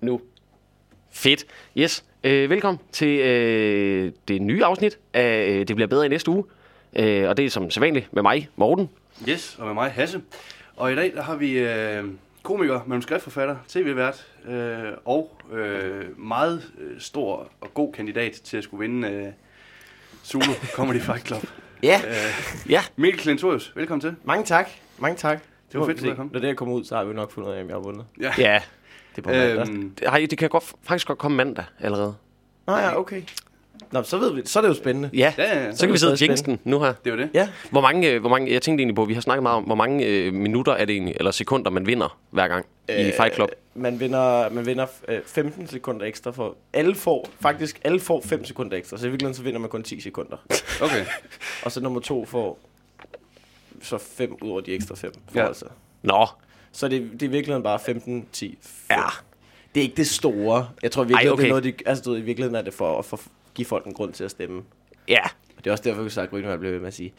Nu. Fedt. Yes. Øh, velkommen til øh, det nye afsnit af øh, Det bliver bedre i næste uge. Øh, og det er som sædvanligt med mig, Morten. Yes, og med mig Hasse. Og i dag der har vi øh, komiker, manuskriptforfatter, tv-vært øh, og øh, meget øh, stor og god kandidat til at skulle vinde øh, Zulu Comedy Fight Club. Ja, Øh, Ja. Mikkel Klintorius, velkommen til. mange tak. Mange tak. Det var må fedt, vi du se. kom. Når det her kommer ud, så har vi nok fundet ud af, om jeg har vundet. Ja. Ja. Det er på mandag. Øhm, Det, har I- det kan godt, faktisk godt komme mandag allerede. Nå ja, okay. Nå, så ved vi det. Så er det jo spændende. Ja. ja, ja, Så kan vi sidde og nu her. det var det. Ja. Hvor mange, øh, hvor mange, jeg tænkte egentlig på, vi har snakket meget om, hvor mange øh, minutter er det egentlig, eller sekunder, man vinder hver gang øh, i Fight Club. Man vinder, man vinder øh, 15 sekunder ekstra for... Alle får, faktisk alle får 5 sekunder ekstra, så i virkeligheden så vinder man kun 10 sekunder. Okay. Og så nummer to får så 5 ud over de ekstra 5. Ja. Altså. Nå, Så det, det er i virkeligheden bare 15, 10, 5. Ja. Det er ikke det store. Jeg tror Ej, okay. det er noget, de, altså, du ved, i virkeligheden er det for at for, give folk en grund til at stemme. ja. Og det er også derfor, vi sagt, at bliver ved med at sige,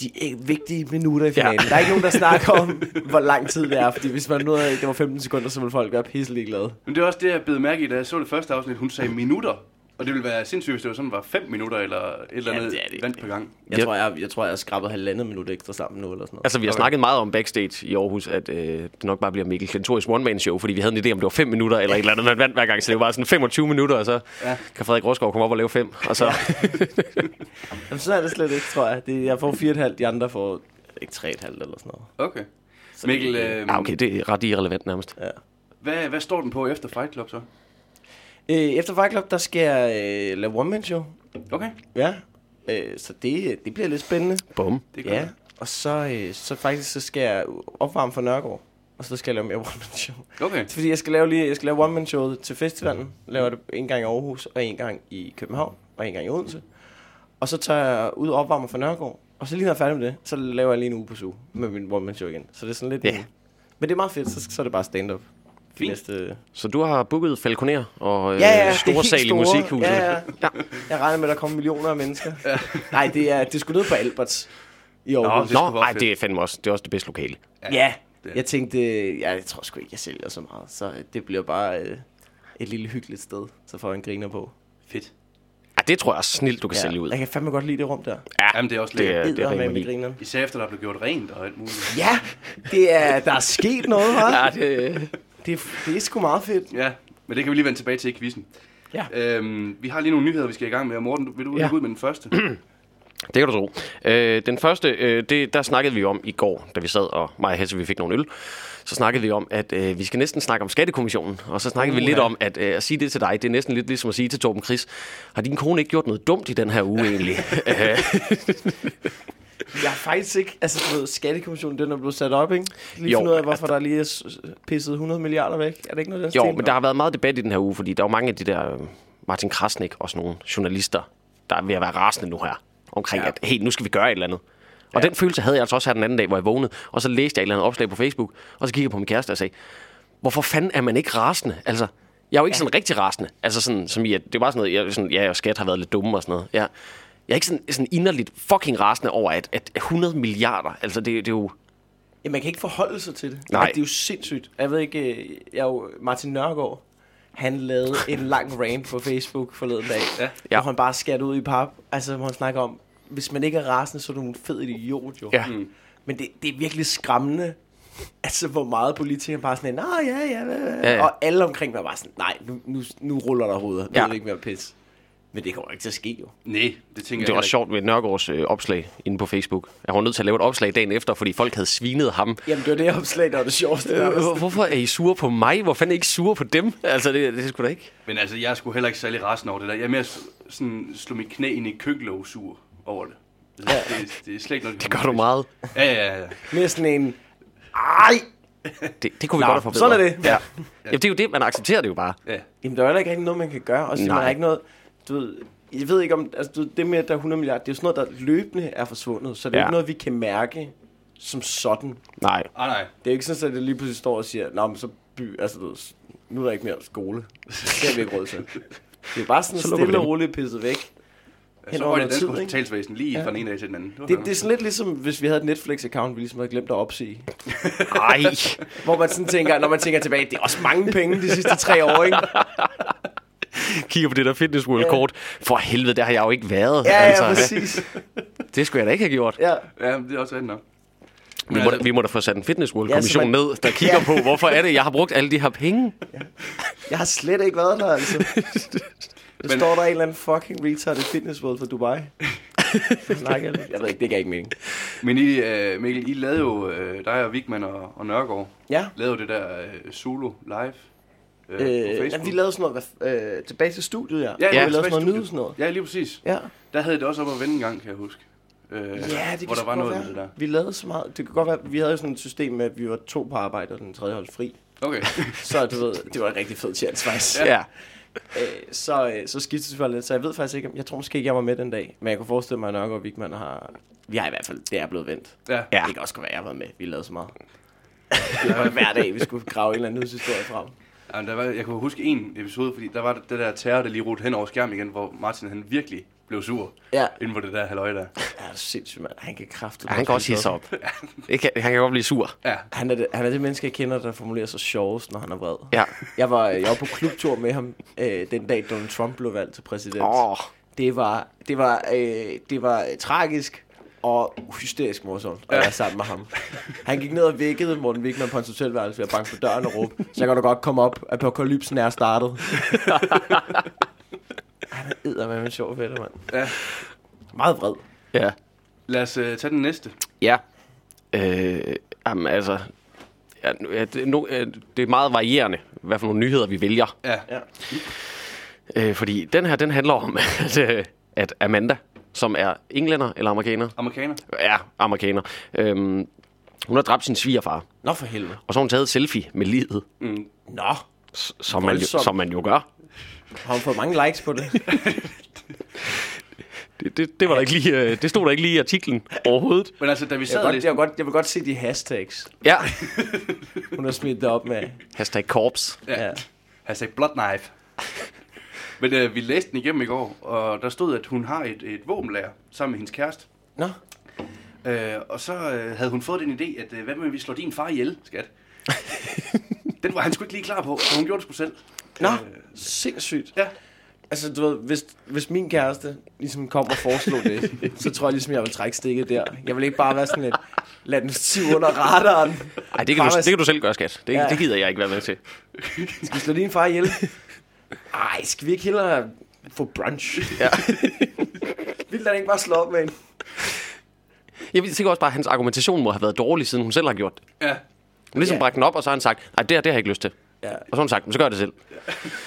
de er vigtige minutter i finalen. Ja. Der er ikke nogen, der snakker om, hvor lang tid det er. Fordi hvis man nåede, det var 15 sekunder, så ville folk være pisselig glade. Men det er også det, jeg blev mærke i, da jeg så det første afsnit. Hun sagde minutter. Og det ville være sindssygt, hvis det var sådan, var 5 minutter eller et eller Ja, andet det er det vand per gang. Jeg, Ja. tror, jeg, jeg tror, jeg har skrabet halvandet minut ekstra sammen nu, eller sådan noget. Altså, vi har Okay. snakket meget om backstage i Aarhus, at øh, det nok bare bliver Mikkel Klintorius one-man-show, fordi vi havde en idé om, det var 5 minutter eller et eller andet, man vandt hver gang, så det var bare sådan 25 minutter, og så Ja. kan Frederik Rosgaard komme op og lave 5, og så... Jamen, så er det slet ikke, tror jeg. Det, jeg får 4,5, de andre får ikke 3,5 eller sådan noget. Okay. Så Mikkel, det, øh, Ja, okay, det er ret irrelevant nærmest. ja. hvad, hvad står den på efter Fight Club så? Øh, efter Fight Club, der skal jeg øh, lave one-man-show. Okay, Ja. Øh, så det, det bliver lidt spændende. Bum. det er Ja, og så, øh, så faktisk så skal jeg opvarme for Nørgaard. Og så skal jeg lave mere one-man-show. Okay. Fordi jeg skal lave lige, jeg skal lave one man showet til festivalen. Laver det en gang i Aarhus, og en gang i København, og en gang i Odense. Og så tager jeg ud og opvarmer for Nørregård. Og så lige når jeg er færdig med det, så laver jeg lige en uge på SU med min one man show igen. Så det er sådan lidt... Ja. en- Men det er meget fedt, så, så er det bare stand-up. Fint. Næste... Så du har booket Falconer og øh, Ja, ja, det store sal i musikhuset. Ja, ja. ja. Jeg regner med, at der kommer millioner af mennesker. Ja. Nej, det er, det er sgu ned på Alberts i Aarhus. det skulle Nå, være ej, det er fandme også, det er også det bedste lokale. Ja, det- jeg tænkte, ja, jeg tror sgu ikke, jeg sælger så meget. Så det bliver bare øh, et lille hyggeligt sted, så får jeg en griner på. Fedt. Ja, det tror jeg er snilt, du kan sælge ud. Jeg kan fandme godt lide det rum der. Ja, Jamen, det er også det lækkert. er, det er med. Især efter, der er blevet gjort rent og alt muligt. Ja, det er, der er sket noget, hva'? Ja, det, Det, er- det er sgu meget fedt. Ja, men det kan vi lige vende tilbage til i quizzen. Ja. Øhm, vi har lige nogle nyheder, vi skal i gang med. Og Morten, vil du Ja. ja. ud med den første? det kan du tro. Øh, den første, øh, det, der snakkede vi om i går, da vi sad, og mig og Hesse, vi fik nogle øl. Så snakkede vi om, at øh, vi skal næsten snakke om skattekommissionen. Og så snakkede uh, vi lidt Uha. om, at øh, at sige det til dig, det er næsten lidt ligesom at sige til Torben Chris, har din kone ikke gjort noget dumt i den her uge egentlig? Jeg har faktisk ikke, altså du ved, skattekommissionen, den er blevet sat op, ikke? Lige Jo, ud af, hvorfor der lige er pisset 100 milliarder væk. Er det ikke noget, den jo, stil? men der har været meget debat i den her uge, fordi der er jo mange af de der øh, Martin Krasnik og sådan nogle journalister, der er ved at være rasende nu her, omkring ja. at, hey, nu skal vi gøre et eller andet. Og Ja. den følelse havde jeg altså også her den anden dag, hvor jeg vågnede, og så læste jeg et eller andet opslag på Facebook, og så kiggede jeg på min kæreste og sagde, hvorfor fanden er man ikke rasende? Altså, jeg er jo ikke ja. sådan rigtig rasende. Altså sådan, som i, at det var sådan noget, jeg, sådan, ja, og skat har været lidt dumme og sådan noget. Ja. Jeg er ikke sådan, sådan inderligt fucking rasende over, at, at 100 milliarder, altså det, det er jo... Ja, man kan ikke forholde sig til det. Nej. Og det er jo sindssygt. Jeg ved ikke, øh, jeg er jo Martin Nørgaard, han lavede en lang rant på Facebook forleden dag, Ja. Ja. hvor han bare skærte ud i pap. Altså, hvor han snakker om, hvis man ikke er rasende, så er du en fed idiot, jo. Ja. Mm. Men det, det er virkelig skræmmende, altså hvor meget politikere bare sådan, nej, ja, ja, ja, Ja, ja. Og alle omkring var bare sådan, nej, nu, nu, nu ruller der hovedet. Nu Ja. er det ikke mere pis. Men det kommer ikke til at ske, jo. Nej, det tænker Det var jeg også sjovt med Nørgaards øh, opslag inde på Facebook. Jeg var nødt til at lave et opslag dagen efter, fordi folk havde svinet ham. Jamen, det var det opslag, der var det sjoveste. Øh, hvor- hvorfor er I sure på mig? Hvor fanden er I ikke sure på dem? Altså, det, det er sgu da ikke. Men altså, jeg sgu heller ikke særlig rasende over det der. Jeg er mere sådan, slå mit knæ ind i køkkenlåg sur over det. Det, ja. det, det, er slet ikke noget, Det gør du meget. Ja, ja, ja. Mere sådan en, ej, Det, det kunne vi Nå, godt have forbedret. sådan er det. Ja. Jamen, det er jo det, man accepterer det jo bare. ja. Jamen, der er heller ikke rigtig noget, man kan gøre. Og så Nej. man er ikke noget, du ved, jeg ved ikke om, altså du, ved, det med, at der er 100 milliarder, det er jo sådan noget, der løbende er forsvundet. Så det er Ja. ikke noget, vi kan mærke som sådan. Nej. Ah, nej. Det er ikke sådan, at det lige pludselig står og siger, Nå, men så by, altså, du ved, nu er der ikke mere skole. Det har vi ikke råd til. Det er bare sådan Så stille og roligt pisset væk. hen så var det danske hospitalsvæsen lige Ja. ja. fra den ene dag til den anden. Det, fandme- det er sådan lidt ligesom, hvis vi havde et Netflix-account, vi ligesom havde glemt at opsige. Ej, Hvor man sådan tænker, når man tænker tilbage, det er også mange penge de sidste tre år, ikke? kigger på det der Fitness World kort. For helvede, der har jeg jo ikke været. Ja, ja, altså, præcis. Det skulle jeg da ikke have gjort. Ja. Ja, det er også rigtigt nok. Vi må, da, vi må da få sat en Fitness World Ja, kommission man- ned, der kigger på, hvorfor er det, jeg har brugt alle de her penge. Jeg har slet ikke været der, altså. Der Men- står der en eller anden fucking retard i Fitness World for Dubai. Snakker jeg, jeg ved ikke, det gav ikke mening. Men I, øh, Mikkel, I lavede jo, øh, dig og Vigman og, og Nørgaard, Ja. lavede jo det der øh, Zulu live øh, Øh, ja, vi lavede sådan noget, øh, tilbage til studiet, ja. Ja, ja, vi lavede sådan noget nyhed sådan noget. Ja, lige præcis. Ja. Der havde det også op at vende en gang, kan jeg huske. Øh, Ja, det hvor der var noget være. det der. Vi lavede så meget. Det kan godt være, vi havde jo sådan et system med, at vi var to på arbejde, og den tredje holdt fri. Okay. Så du ved, det var en rigtig fed chance, faktisk. Ja. Øh, så, øh, så skiftede det selvfølgelig lidt, så jeg ved faktisk ikke, jeg tror måske ikke, jeg var med den dag. Men jeg kunne forestille mig, at Nørgaard og Vigman har... Vi har i hvert fald, det er blevet vendt. Ja. Ja. Det kan også godt være, at jeg har været med. Vi lavede så meget. Det var hver dag, vi skulle grave en eller anden nyhedshistorie frem. Jamen, der var, jeg kan huske en episode, fordi der var det der terror, der lige rute hen over skærmen igen, hvor Martin han virkelig blev sur Ja. inden på det der halløj der. Ja, det er sindssygt, mand. Han kan kraftigt. Ja, han kan også hisse op. Det kan, han kan godt blive sur. Ja, Han er, det, han er det menneske, jeg kender, der formulerer sig sjovest, når han er vred. Ja. Jeg var, jeg var på klubtur med ham øh, den dag, Donald Trump blev valgt til præsident. Åh, oh, Det var, det var, øh, det var tragisk og hysterisk morsomt at være sammen med ham. Han gik ned og vækkede Morten Wigman på hans hotelværelse ved at banke på døren og råbe, så jeg kan da godt komme op, at apokalypsen er startet. Han er eddermame en sjov fætter, mand. ja. Meget vred. ja. Lad os uh, tage den næste. Ja. Øh, jamen, altså... Ja, det, nu, øh, det er meget varierende, hvad for nogle nyheder vi vælger. Ja. Ja. Øh, fordi den her, den handler om, at, øh, at Amanda, som er englænder eller amerikaner, Amerikaner. er amerikaner, øhm, hun har dræbt sin svigerfar. Nå for helvede. Og så har hun taget et selfie med livet, Mm. Nå, s- som man, jo, som man jo gør. har hun fået mange likes på det? Det, det, det, var der ikke lige, øh, det stod der ikke lige i artiklen overhovedet. Men altså, da vi Jeg sad og godt, læste... jeg, vil godt, jeg vil godt se de hashtags, Ja. hun har smidt det op med. Hashtag korps. Ja. Ja. Hashtag blood knife. Men øh, vi læste den igennem i går, og der stod, at hun har et, et våbenlager sammen med hendes kæreste. Nå, Øh, og så øh, havde hun fået den idé, at øh, hvad med, at vi slår din far ihjel, skat? den var han sgu ikke lige klar på, så hun gjorde det sgu selv. Nå, Øh, sindssygt. ja. Altså, du ved, hvis, hvis min kæreste ligesom kom og foreslog det, så tror jeg ligesom, jeg vil trække stikket der. Jeg vil ikke bare være sådan lidt, lad den stive under radaren. Ej, det kan, du, det kan du selv gøre, skat. Det, ja. det gider jeg ikke være med til. Skal vi slå din far ihjel? Ej, skal vi ikke hellere få brunch? Ja. Vil den ikke bare slå op med en? Jeg tænker også bare, at hans argumentation må have været dårlig, siden hun selv har gjort det. Ja. Hun har ligesom Ja. bragt den op, og så har han sagt, nej, det, her, det har jeg ikke lyst til. Ja. Og så har hun sagt, "Men så gør jeg det selv.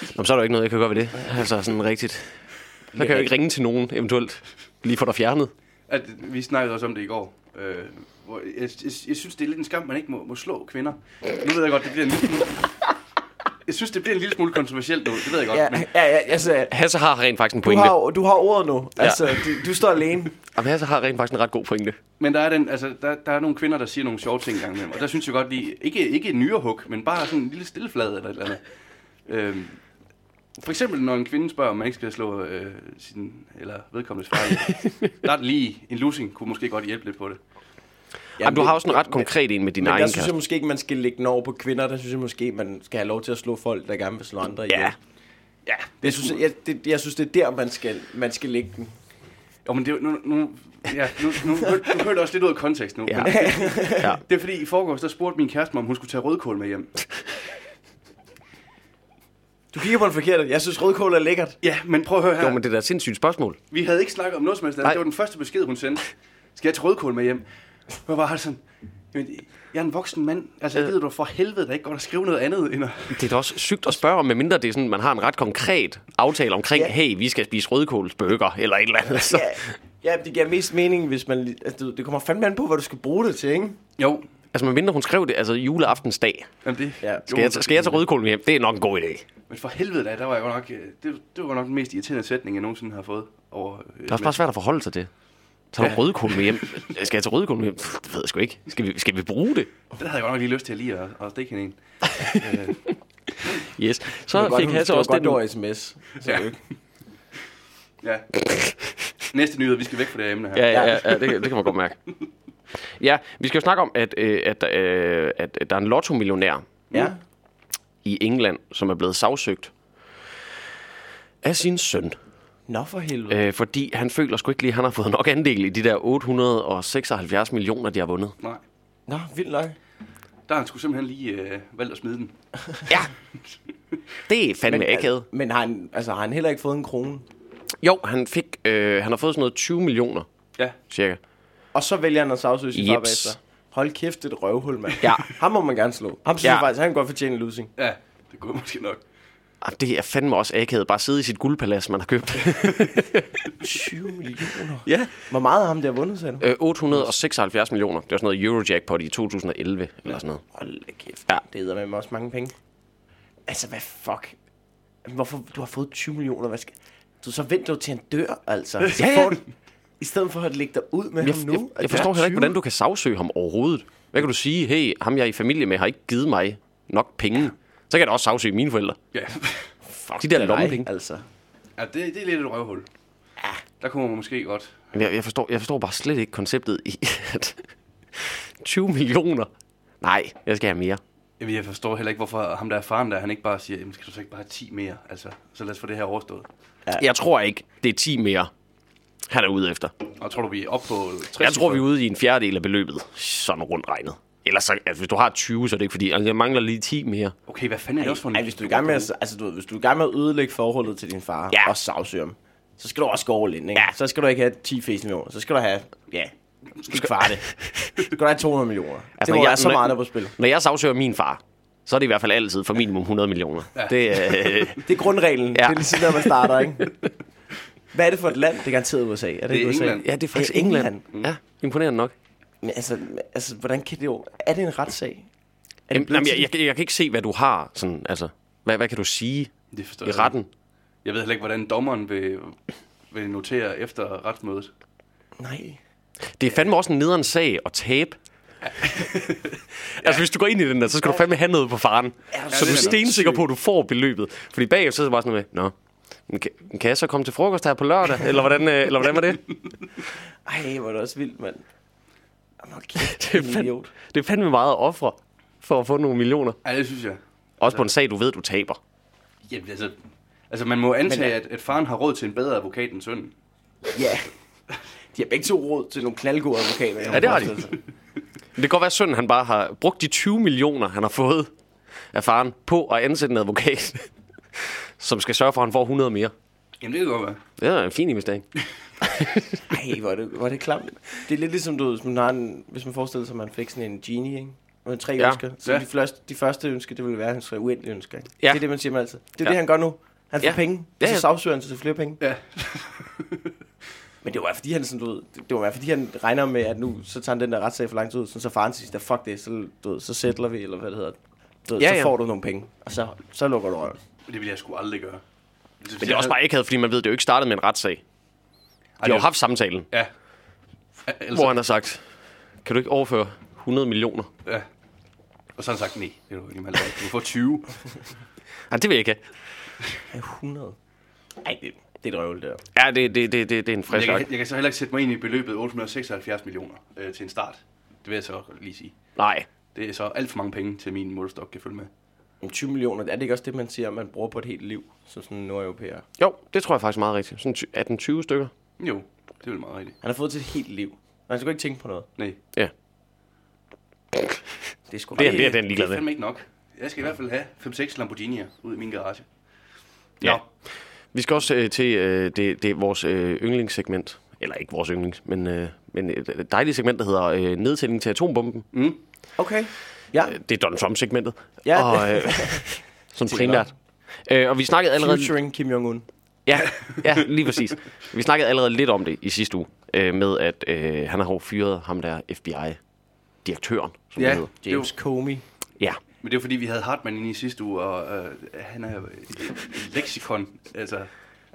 Nå, men så er der jo ikke noget, jeg kan gøre ved det. Altså sådan rigtigt. Så kan jeg jo ikke ringe til nogen, eventuelt. Lige få dig fjernet. At, vi snakkede også om det i går. Øh, hvor jeg, jeg, jeg, synes, det er lidt en skam, man ikke må, må slå kvinder. Nu ved jeg godt, det bliver en lille. Jeg synes, det bliver en lille smule kontroversielt nu, det ved jeg godt. Ja, men, ja, ja, altså, Hasse har rent faktisk en du pointe. har, du har ordet nu. Ja. Altså, du, du står alene. Jamen, Hasse har rent faktisk en ret god pointe. men der er, den, altså, der, der er nogle kvinder, der siger nogle sjove ting engang imellem. Og der synes jeg godt lige, ikke, ikke en nyrehug, men bare sådan en lille stilleflade eller et eller andet. Øhm, for eksempel, når en kvinde spørger, om man ikke skal slå øh, sin, eller vedkommendes far. Der er lige en losing, kunne måske godt hjælpe lidt på det. Jamen, du har også en ret konkret en med din Men egen der synes jeg måske ikke, man skal lægge den over på kvinder. Der synes jeg måske, man skal have lov til at slå folk, der gerne vil slå andre ihjel. Ja. Ja, Det synes, jeg, det, jeg synes, det er der, man skal, man skal lægge den. Jo, men det, er nu, nu, ja, nu, nu, nu, nu hører det også lidt ud af kontekst nu. Ja. Men ja. det er fordi, i forgårs, der spurgte min kæreste mig, om hun skulle tage rødkål med hjem. Du kigger på den forkerte. Jeg synes, rødkål er lækkert. Ja, men prøv at høre her. Jo, men det er da et sindssygt spørgsmål. Vi havde ikke snakket om noget som helst. Det var den første besked, hun sendte. Skal jeg tage rødkål med hjem? Jeg var bare sådan, "Jamen, jeg er en voksen mand. Altså, jeg ved du for helvede, der ikke godt at skrive noget andet end at... Det er da også sygt at spørge om, medmindre det er sådan, man har en ret konkret aftale omkring, Ja. hey, vi skal spise rødkålsbøger, eller et eller andet. Så. Ja, ja, det giver mest mening, hvis man... Altså, du- det kommer fandme an på, hvad du skal bruge det til, ikke? Jo, Altså, medmindre hun skrev det, altså juleaftensdag. jamen det... Ja. Skal jeg, skal jeg tage rødkål med hjem? Det er nok en god idé. Men for helvede da, der var jeg godt nok... øh, Det, det var nok den mest irriterende sætning, jeg nogensinde har fået over... øh, Det er også bare svært at forholde sig til. Du Ja. rødkål med hjem? Skal jeg tage rødkål med hjem? Pff, Det ved jeg sgu ikke. Skal vi, skal vi bruge det? Det havde jeg godt nok lige lyst til at lige at, at stikke hende en. øh, Yes. Det Så var godt, fik hun- Hasse det var også godt, den det ud. var sms. Så Ja. ja. ja. Næste nyhed, vi skal væk fra det her emne her. Ja, ja, ja, ja det, det kan man godt mærke. Ja, vi skal jo snakke om, at, øh, at, øh, at der er en lotto-millionær Ja. i England, som er blevet sagsøgt af sin søn. Nå for helvede. Øh, fordi han føler sgu ikke lige, at han har fået nok andel i de der 876 millioner, de har vundet. Nej. Nå, vildt nok. Der har han sgu simpelthen lige øh, valgt at smide den. Ja, det er fandme Men, akavet. men har, han, altså, har han heller ikke fået en krone? Jo, han fik, øh, han har fået sådan noget 20 millioner, Ja. cirka. Og så vælger han at sagsøge sin far bagefter. Hold kæft, det er et røvhul, mand. Ja. Ham må man gerne slå. Ham synes Ja. jeg faktisk, han kan godt fortjene en losing. Ja, det kunne måske nok. Ah, Det er fandme også akavet. Bare sidde i sit guldpalads, man har købt. 20 millioner. ja. Hvor meget har ham der vundet, sagde du? Øh, 876 millioner. Det var sådan noget Eurojackpot i 2011, eller sådan noget. Hold da kæft. Ja. Det er med også mange penge. Altså, hvad fuck? Hvorfor du har fået 20 millioner? Hvad skal... Du så venter du til han dør, altså. Så Ja, ja. får du, I stedet for at lægge dig ud med Jeg, ham jeg, nu. jeg forstår heller ikke, hvordan du kan sagsøge ham overhovedet. Hvad kan du sige? Hey, ham jeg er i familie med har ikke givet mig nok penge. Så kan jeg da også sagsøge mine forældre. Ja. Fuck de der lommepenge. Altså. ja det, det er lidt et røvhul. Ja. Der kunne man måske godt. Men jeg, jeg, forstår, jeg forstår bare slet ikke konceptet i, at 20 millioner. Nej, jeg skal have mere. Jamen, jeg forstår heller ikke, hvorfor ham der er faren der, han ikke bare siger, jamen skal du så ikke bare have 10 mere? Altså, så lad os få det her overstået. Jeg tror ikke, det er 10 mere, han er ude efter. Og tror du, vi er oppe på 60? Jeg tror, vi er ude i en fjerdedel af beløbet. Sådan rundt regnet. Ellers, så, altså, hvis du har 20, så er det ikke fordi, altså, jeg mangler lige 10 mere. Okay, hvad fanden er det også for en... Ej, hvis du er i gang med at, altså, du, ved, hvis du er i gang med at ødelægge forholdet til din far Ja. og sagsøge ham, så skal du også gå all in, ikke? Ja. Så skal du ikke have 10 face millioner. Så skal du have, ja, måske kvarte. Så skal du have 200 millioner. Altså, det når må jeg- være så når- meget, der er på spil. Når jeg sagsøger min far, så er det i hvert fald altid for minimum 100 millioner. Ja. Det, øh, Det er grundreglen. Ja. Det er lige sådan, når man starter, ikke? Hvad er det for et land? Det er garanteret USA. Er det, Det er ikke USA? England. ja, det er faktisk. England. Ja, imponerende nok. Men altså, altså, hvordan kan det jo... Er det en retssag? Er Jamen, jamen, jeg, jeg, jeg, kan ikke se, hvad du har. Sådan, altså, hvad, hvad kan du sige Det forstår i jeg retten? Jeg ved heller ikke, hvordan dommeren vil, vil notere efter retsmødet. Nej. Det er fandme også en nederen sag at tabe. altså, hvis du går ind i den der, så skal du fandme have noget på faren. Ja, så du er er stensikker på, at du får beløbet. Fordi bagefter så er det bare sådan noget med, Nå, men kan, kan jeg så komme til frokost her på lørdag? Eller hvordan, øh, eller hvordan var det? Ej, hvor er det også vildt, mand. Jamen, kæft, Det er, fandme, idiot. det er fandme meget at ofre for at få nogle millioner. Ja, det synes jeg. Også på en sag, du ved, du taber. Jamen, altså, altså man må antage, Men- at, at faren har råd til en bedre advokat end sønnen. Ja. De har begge to råd til nogle knaldgode advokater. Ja, det har de. det kan godt være, at sønnen han bare har brugt de 20 millioner, han har fået af faren, på at ansætte en advokat, som skal sørge for, at han får 100 mere. Jamen, det kan godt være. Det er en fin investering. Ej, hvor er det, hvor er det klamt. Det er lidt ligesom, du, ved, hvis, man har en, hvis man forestiller sig, at man fik sådan en genie, ikke? Med tre Ja. ønsker. Så Ja. de, første, de første ønsker, det ville være hans uendelige ønsker. Ikke? Ja. Det er det, man siger med altid. Det er Ja. det, han gør nu. Han får Ja. penge, Ja, og ja. så sagsøger han sig til flere penge. Ja. Men det var fordi han sådan, du ved, det var fordi han regner med, at nu så tager han den der retssag for lang tid ud, sådan, så faren til sidst, fuck det, så, du ved, så settler vi, eller hvad det hedder. Du ved, Ja, så ja. får du nogle penge, og så, så lukker du røven. Det vil jeg sgu aldrig gøre. Men det er også bare ikke fordi man ved, det er jo ikke startet med en retssag. De har jo haft samtalen, Ja. Altså, hvor han har sagt, kan du ikke overføre 100 millioner? Ja. Og så har han sagt, nej, det er du ikke. Du får 20. Nej, det vil jeg ikke have. Ja, 100. Ej, det, det er et røvel, det der. Ja, det, det, det, det, det er en Jeg frisk kan, nok. jeg kan så heller ikke sætte mig ind i beløbet 876 millioner øh, til en start. Det vil jeg så lige sige. Nej. Det er så alt for mange penge til min målestok kan følge med. Men 20 millioner, er det ikke også det, man siger, man bruger på et helt liv, som sådan en nordeuropæer? Jo, det tror jeg faktisk meget rigtigt. Sådan 18-20 stykker. Jo, det er vel meget rigtigt. Han har fået til et helt liv. Man skal ikke tænke på noget. Nej. Ja. Det er sgu Det er- det er den ligeglad Det er med. fandme ikke nok. Jeg skal i hvert fald have 5-6 Lamborghini'er ud i min garage. Ja. Nå. Vi skal også øh, til øh, det, det er vores øh, yndlingssegment. Eller ikke vores yndlings, men, øh, men et dejligt segment, der hedder øh, nedtælling til atombomben. Mm. Okay. Ja, Det er Donald Trump-segmentet. Ja. Og, øh, sådan primært. Øh, og vi snakkede allerede... featuring Kim Jong-un. Ja, ja, lige præcis. Vi snakkede allerede lidt om det i sidste uge, øh, med at øh, han har jo fyret ham der FBI-direktøren, som Ja. det hedder. James Comey. Ja, Men det er fordi, vi havde Hartmann inde i sidste uge, og øh, han er et, leksikon. Altså,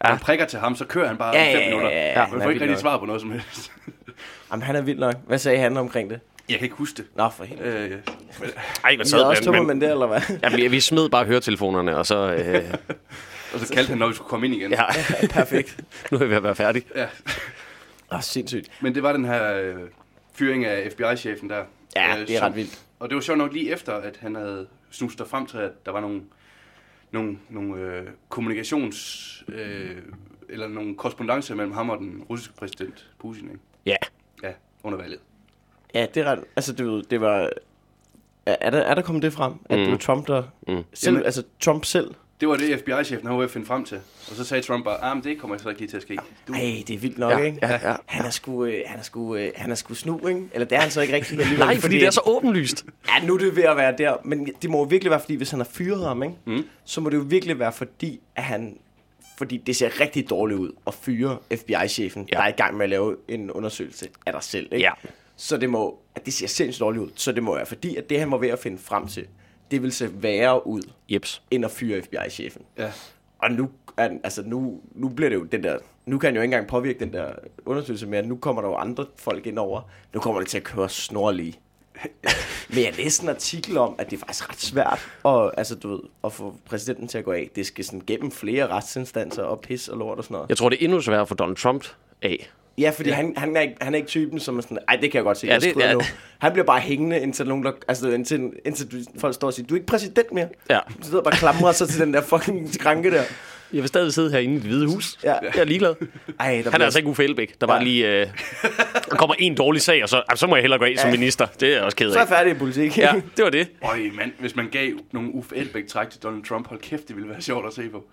ja. man prikker til ham, så kører han bare Ja, ja, fem ja, ja, minutter. ja, ja. Man får er ikke rigtig svar på noget som helst. Jamen, han er vild nok. Hvad sagde han omkring det? Jeg kan ikke huske det. Nå, for helvede. Øh, men, ej, hvad Vi havde også så? tømmer, men det, eller hvad? Ja, vi, vi smed bare høretelefonerne, og så... Øh, og så kaldte han, når vi skulle komme ind igen. ja, Perfekt. nu er vi ved at være færdige. ja. Åh, sindssygt. Men det var den her øh, fyring af FBI-chefen der. Ja, øh, det er som- ret vildt. Og det var sjovt nok lige efter, at han havde snuset sig frem til, at der var nogle, nogle, nogle øh, kommunikations... Øh, eller nogle korrespondencer mellem ham og den russiske præsident Putin, ikke? Ja. Ja, under valget. Ja, det er ret... Altså, det, ved- det var... Er, er, der, er der kommet det frem? At Mm. det var Trump, der... Mm. Selv, Jamen- altså, Trump selv... Det var det, FBI-chefen at finde frem til. Og så sagde Trump bare, ah, men det kommer så ikke lige til at ske. Du, Ej, det er vildt nok, Ja, ikke? ja, ja. Han er sgu, øh, han er sgu, øh, han er sgu snu, ikke? Eller det er han så ikke rigtig alligevel. Nej, fordi det er så åbenlyst. Ja, nu er det ved at være der. Men det må jo virkelig være, fordi hvis han har fyret ham, ikke? Mm. så må det jo virkelig være, fordi at han... Fordi det ser rigtig dårligt ud at fyre FBI-chefen, Ja. ja. der er i gang med at lave en undersøgelse af dig selv. Ikke? Ja. Så det må... At det ser sindssygt dårligt ud. Så det må være, fordi at det, han var ved at finde frem til, det vil se værre ud, Jeps. end at fyre FBI-chefen. ja. Og nu, altså nu, nu bliver det jo den der... Nu kan han jo ikke engang påvirke den der undersøgelse mere. Nu kommer der jo andre folk ind over. Nu kommer det til at køre snorlige. Men jeg læste en artikel om, at det er faktisk ret svært at, altså, du ved, at få præsidenten til at gå af. Det skal sådan gennem flere retsinstanser og pis og lort og sådan noget. Jeg tror, det er endnu sværere for Donald Trump af. Ja, fordi ja. Han, han, er ikke, han er ikke typen, som er sådan, ej, det kan jeg godt se, Ja, det- jeg ja. nu. Han bliver bare hængende, indtil, nogen, der, altså, indtil, indtil du, folk står og siger, du er ikke præsident mere. Ja. Du sidder bare og klamrer sig til den der fucking skranke der. Jeg vil stadig sidde herinde i det hvide hus. Ja. Jeg er ligeglad. Ej, der Han er bliver- altså ikke Uffe Elbæk. Der var Ja. lige... Øh, der kommer en dårlig sag, og så, altså, så må jeg hellere gå af som Ja. minister. Det er jeg også ked Så er af. jeg færdig i politik. Ja, det var det. Øj, mand, hvis man gav nogle Uffe Elbæk-træk til Donald Trump, hold kæft, det ville være sjovt at se på.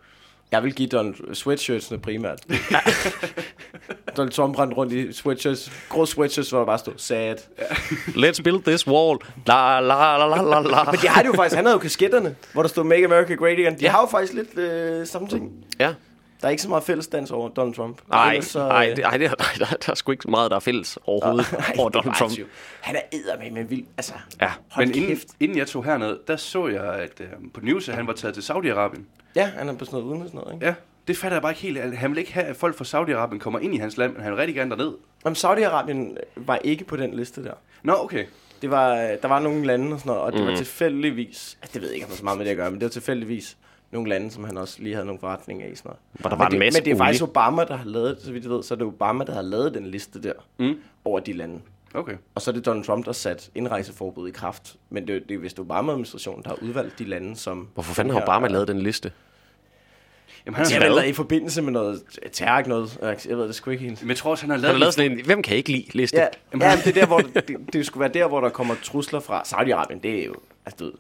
Jeg vil give Donald sweatshirtsene primært. Donald Trump rendte rundt i sweatshirts, grå sweatshirts, hvor der bare stod sad. Let's build this wall. La, la, la, la, la, la. Men de har det jo faktisk, han havde jo kasketterne, hvor der stod Make America Great Again. De Ja. har jo faktisk lidt øh, samme ting. Ja. Der er ikke så meget fællesdans over Donald Trump. Nej, så, nej, øh, det, ej, det, nej der, der er sgu ikke så meget, der er fælles overhovedet nej, over er Donald Trump. syv. Han er eddermame med vild. Altså, Ja. hold Men inden, kæft. inden jeg tog herned, der så jeg at, øh, på news, at han var taget til Saudi-Arabien. Ja, han er på sådan noget uden noget, ikke? Ja, det fatter jeg bare ikke helt. Han vil ikke have, at folk fra Saudi-Arabien kommer ind i hans land, men han vil rigtig gerne derned. Om Saudi-Arabien var ikke på den liste der. Nå, okay. Det var, øh, der var nogle lande og sådan noget, og det mm. Mhm. var tilfældigvis, altså, det ved jeg ikke, om det så meget med det at gøre, men det var tilfældigvis nogle lande, som han også lige havde nogle forretninger i. Sådan noget. Hvor der var men, en det, masse men det er faktisk Obama, der har lavet, så vidt jeg ved, så er det Obama, der har lavet den liste der Mm. over de lande. Okay. Og så er det Donald Trump, der sat indrejseforbud i kraft. Men det, er- det er vist Obama-administrationen, der har udvalgt de lande, som... Hvorfor fanden har Obama lavet den liste? Jamen, han har været i forbindelse med noget terror, noget. Jeg ved det sgu ikke helt. Men jeg tror også, han har Han lavet, har lavet sådan en, hvem kan ikke lide liste? Ja, Jamen, ja han- det, er der, hvor, det, det skulle være der, hvor der kommer trusler fra. Saudi-Arabien, det er jo... Altså, du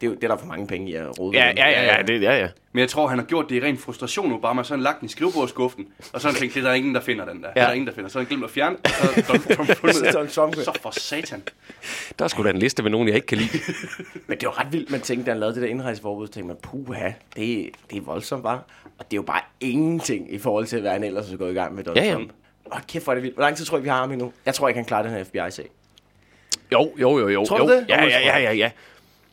det er det, er der er for mange penge i at rode Ja, med. ja, ja, ja, det, ja, ja. Men jeg tror, han har gjort det i ren frustration, Obama. Så han lagt den i skrivebordskuffen, og så har han tænkt, det er der ingen, der finder den der. Ja. Det er der ingen, der finder. Så han glemt at fjerne, den, og så Donald Trump fundet. Donald Trump. Så for satan. Der er sgu da en liste med nogen, jeg ikke kan lide. Men det var ret vildt, man tænkte, da han lavede det der indrejseforbud, så tænkte man, puha, det, det er voldsomt, var. Og det er jo bare ingenting i forhold til, hvad han ellers er gået i gang med Donald Ja, ja. Trump. Åh, kæft, hvor er det vildt. Hvor lang tid tror I, vi har ham endnu? Jeg tror ikke, han klarer den her FBI-sag. Jo, jo, jo, jo. Tror du jo. det? Ja, ja, ja, ja, ja.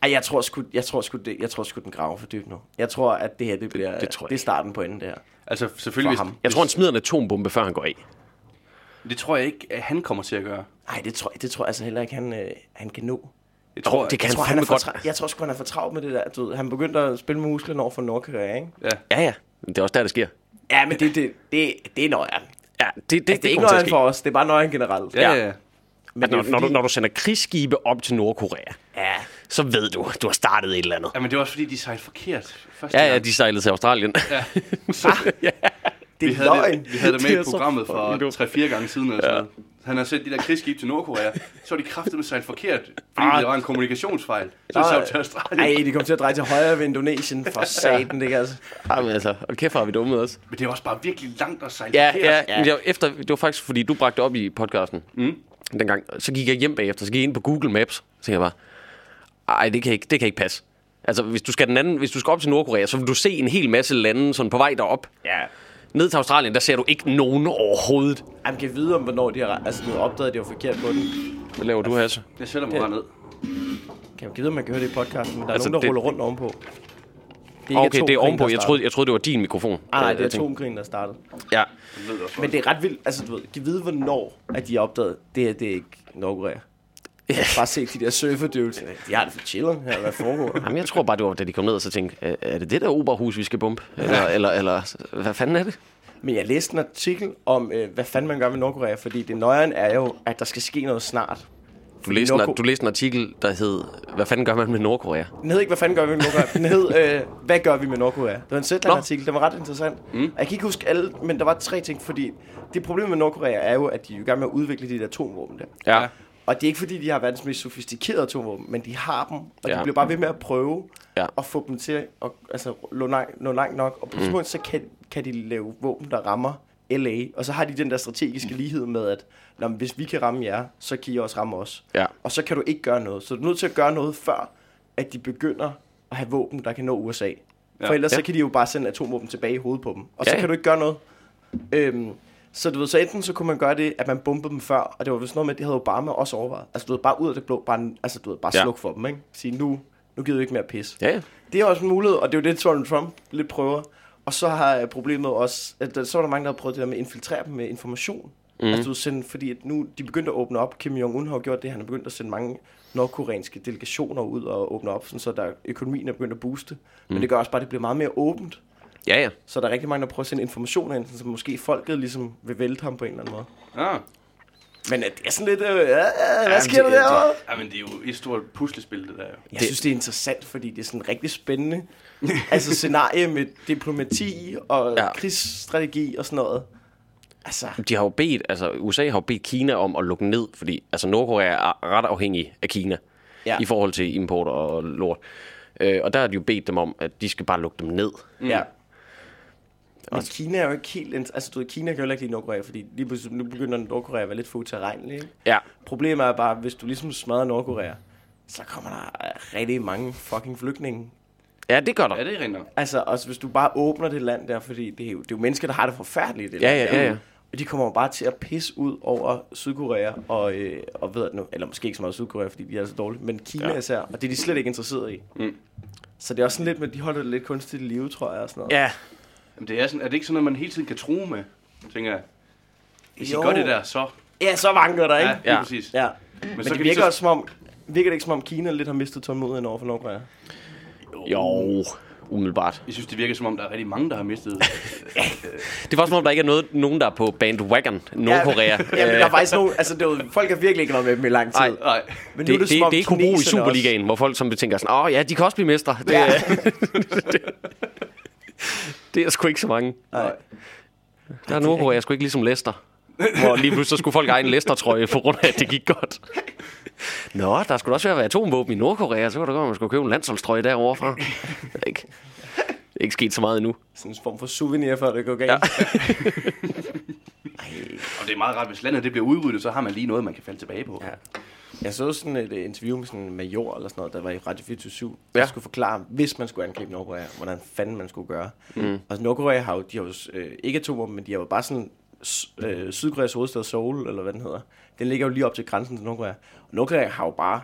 Ej, jeg tror sgu, jeg tror sgu, det, jeg tror sgu den graver for dybt nu. Jeg tror, at det her, det bliver, det, det tror jeg det er starten på enden, det her. Altså, selvfølgelig, For hvis, ham. Jeg tror, han smider en atombombe, før han går af. det tror jeg ikke, at han kommer til at gøre. Nej, det tror, det tror jeg altså heller ikke, han, øh, han kan nå. Jeg tror, det kan Jeg han tror, han er for, godt. jeg tror sgu, han er for travlt med det der. Du ved, han begyndte at spille med musklerne over for Nordkorea, ikke? Ja. Ja, ja. Det er også der, det sker. Ja, men det, det, det, det er nøjeren. Ja, det, det, Altså, det er ikke nøjeren for os, det er bare nøjeren generelt. Ja, ja, ja. Men At det når, jo når, du, når du sender krigsskibe op til Nordkorea, Ja, så ved du, du har startet et eller andet. ja. men det var også fordi, de sejlede forkert første Ja, ja, de sejlede til Australien. Ja. det Vi er havde, løgn. det, vi havde det med Det i så programmet for 3-4 gange siden. Eller sådan noget. Han har sendt de der krigsskib til Nordkorea. Så var de kraftigt med sejlet forkert, fordi Ah. der var en kommunikationsfejl. Så er det til Australien. Ej, de kom til at dreje til højre ved Indonesien. For satan, det kan altså. Jamen altså, og kæft, har vi dummet os. Men det var også bare virkelig langt at sejle Ja, forkert. ja, Ja. ja. Men det, var efter, det var faktisk, fordi du bragte det op i podcasten. Mm. Dengang, så gik jeg hjem bagefter, så gik jeg ind på Google Maps. Så tænkte jeg bare, ej, det kan ikke, det kan ikke passe. Altså, hvis du, skal den anden, hvis du skal op til Nordkorea, så vil du se en hel masse lande sådan på vej derop. Ja. Ned til Australien, der ser du ikke nogen overhovedet. Han kan vide om, hvornår de har altså, nu opdaget, at de var forkert på den. Hvad laver du, Hasse? Jeg sætter mig bare ned. Kan man vide, om man kan høre det i podcasten, men der er Altså, nogen, der det- ruller rundt ovenpå. Det Okay, det er ovenpå. Jeg troede, jeg troede, det var din mikrofon. Ah, nej, det Jeg er atomkrigen, der startede. Ja. Jeg det Men det er ret vildt, altså du ved, kan vide, hvornår at de har opdaget, det her, det er ikke Nordkorea. Bare se de der surferdøvelser. De har det for chillen her, hvad foregår? Jamen, jeg tror bare, det var, da de kom ned og så tænkte, "Er- det det der operahus, vi skal bombe? Eller, eller, eller hvad fanden er det? Men jeg læste en artikel om, øh, hvad fanden man gør med Nordkorea, fordi det nøjeren er jo, at der skal ske noget snart. Du læste, en, Nordko- du læste en artikel, der hed, hvad fanden gør man med Nordkorea? Den hed ikke, hvad fanden gør vi med Nordkorea? Den hed, øh, hvad gør vi med Nordkorea? Det var en Zetland-artikel, den var ret interessant. Mm. Jeg kan ikke huske alle, men der var tre ting, fordi det problem med Nordkorea er jo, at de er i gang med at udvikle de der atomvåben der. Ja. Og det er ikke fordi, de har verdens mest sofistikerede atomvåben, men de har dem, og Ja. de bliver bare ved med at prøve Ja. at få dem til at altså, nå, langt, nå langt nok. Og på et mm. så kan, kan de lave våben, der rammer LA. Og så har de den der strategiske lighed med, at Nå, men hvis vi kan ramme jer, så kan I også ramme os. Ja. Og så kan du ikke gøre noget. Så du er nødt til at gøre noget, før at de begynder at have våben, der kan nå USA. For Ja. ellers Ja. så kan de jo bare sende atomvåben tilbage i hovedet på dem. Og så Ja, ja. kan du ikke gøre noget. Øhm, så du ved, så enten så kunne man gøre det, at man bombede dem før, og det var vist noget med, at det havde Obama også overvejet. Altså du ved, bare ud af det blå, bare, altså du ved, bare Ja. sluk for dem, ikke? Sige, nu, nu gider vi ikke mere pis. Ja, ja. Det er også en mulighed, og det er jo det, Donald Trump lidt prøver. Og så har problemet også, at der, så var der mange, der har prøvet det der med at infiltrere dem med information. Mm. Altså du sende, fordi at nu de begyndte at åbne op. Kim Jong-un har jo gjort det, han har begyndt at sende mange nordkoreanske delegationer ud og åbne op, sådan, så der, økonomien er begyndt at booste. Men det gør også bare, at det bliver meget mere åbent. Ja, ja. Så der er rigtig mange, der prøver at sende informationer ind, så måske folket ligesom vil vælte ham på en eller anden måde. Ah. Men det er sådan lidt, øh, ja, ja, hvad sker der det- derovre? det- Jamen, det er jo et stort puslespil, det der jo. Jeg synes, det er interessant, fordi det er sådan rigtig spændende. altså scenarie med diplomati og Ja. ja. krigsstrategi og sådan noget. Altså, De har jo bedt, altså USA har jo bedt Kina om at lukke ned, fordi altså Nordkorea er ret afhængig af Kina Ja. i forhold til import og lort. Øh, og der har de jo bedt dem om, at de skal bare lukke dem ned. mm. ja. Men Kina er jo ikke helt... Altså, du ved, Kina kan jo ikke lide Nordkorea, fordi lige pludselig nu begynder Nordkorea at være lidt for utilregnelig, ikke? Ja, Problemet er bare, hvis du ligesom smadrer Nordkorea, så kommer der rigtig mange fucking flygtninge. ja det gør der. Ja, det er rent nok. Altså, også hvis du bare åbner det land der, fordi det er jo, det er jo mennesker, der har det forfærdeligt i det Ja, land ja, der. ja, ja. Og de kommer jo bare til at pisse ud over Sydkorea, og, øh, og ved at nu, eller måske ikke så meget Sydkorea, fordi de er så dårlige, men Kina Ja. ja. især, og det er de slet ikke interesseret i. Mm. Så det er også sådan lidt med, de holder det lidt kunstigt i live, tror jeg, og sådan noget. Ja, Jamen, det er, sådan, er det ikke sådan noget, man hele tiden kan true med? Tænker jeg. Hvis I Jo. gør det der, så... ja så vanker der, ikke? Ja, lige Ja. præcis. Ja. Men, Men så det virker så... også som om, virker det ikke som om Kina lidt har mistet tålmodigheden over for Nordkorea? jo, umiddelbart. Jeg synes, det virker som om, der er rigtig mange, der har mistet... Det var som om, der ikke er noget, nogen, der er på bandwagon Nordkorea. Ja, men der er faktisk nogen, altså det var, folk har virkelig ikke været med dem i lang tid. Nej. Nej. Men det, nu det, som det, om det er ikke i Superligaen, hvor folk som tænker sådan, åh ja, de kan også blive mestre. Det, Ja. det er sgu ikke så mange. Nej. Der er Nordkorea sgu ikke ligesom Leicester. Hvor lige pludselig så skulle folk eje en Leicester-trøje, på grund af, at det gik godt. Nå, der skulle også være atomvåben i Nordkorea, så kunne det godt, at man skulle købe en landsholdstrøje derovre fra. Det er ikke, det er ikke sket så meget endnu. Sådan en form for souvenir, før det går galt. Ja. Og det er meget rart, hvis landet det bliver udryddet, så har man lige noget, man kan falde tilbage på. Ja. Jeg så sådan et øh, interview med sådan en major eller sådan noget, der var i Radio 24 Ja. der skulle forklare, hvis man skulle angribe Nordkorea, hvordan fanden man skulle gøre. Mm. Og Nordkorea har jo, de har jo øh, ikke atomvåben, men de har jo bare sådan øh, Sydkoreas hovedstad Seoul, eller hvad den hedder. Den ligger jo lige op til grænsen til Nordkorea. Og Nordkorea har jo bare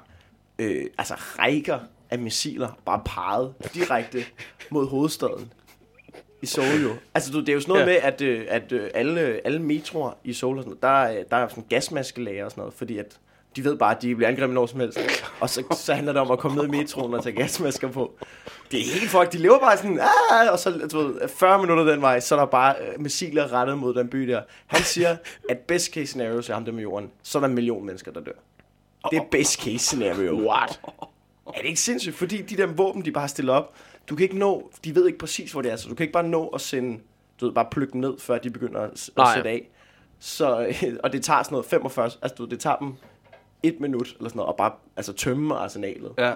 øh, altså rækker af missiler bare peget direkte mod hovedstaden i Seoul jo. Altså du, det er jo sådan noget Ja. med, at, øh, at øh, alle, alle metroer i Seoul og sådan noget, der, er- der er sådan gasmaskelager og sådan noget, fordi at de ved bare, at de bliver angrebet når som helst. Og så, så handler det om at komme ned i metroen og tage gasmasker på. Det er helt folk, de lever bare sådan, ah, og så du ved, 40 minutter den vej, så er der bare øh, missiler rettet mod den by der. Han siger, at best case scenario, så ham der med jorden, så er der en million mennesker, der dør. Det er best case scenario. What? Er det ikke sindssygt? Fordi de der våben, de bare stiller op, du kan ikke nå, de ved ikke præcis, hvor det er, så du kan ikke bare nå at sende, du ved, bare plukke dem ned, før de begynder at, at sætte af. Så, og det tager sådan noget 45, altså du det tager dem et minut eller sådan noget, og bare altså, tømme arsenalet. Ja.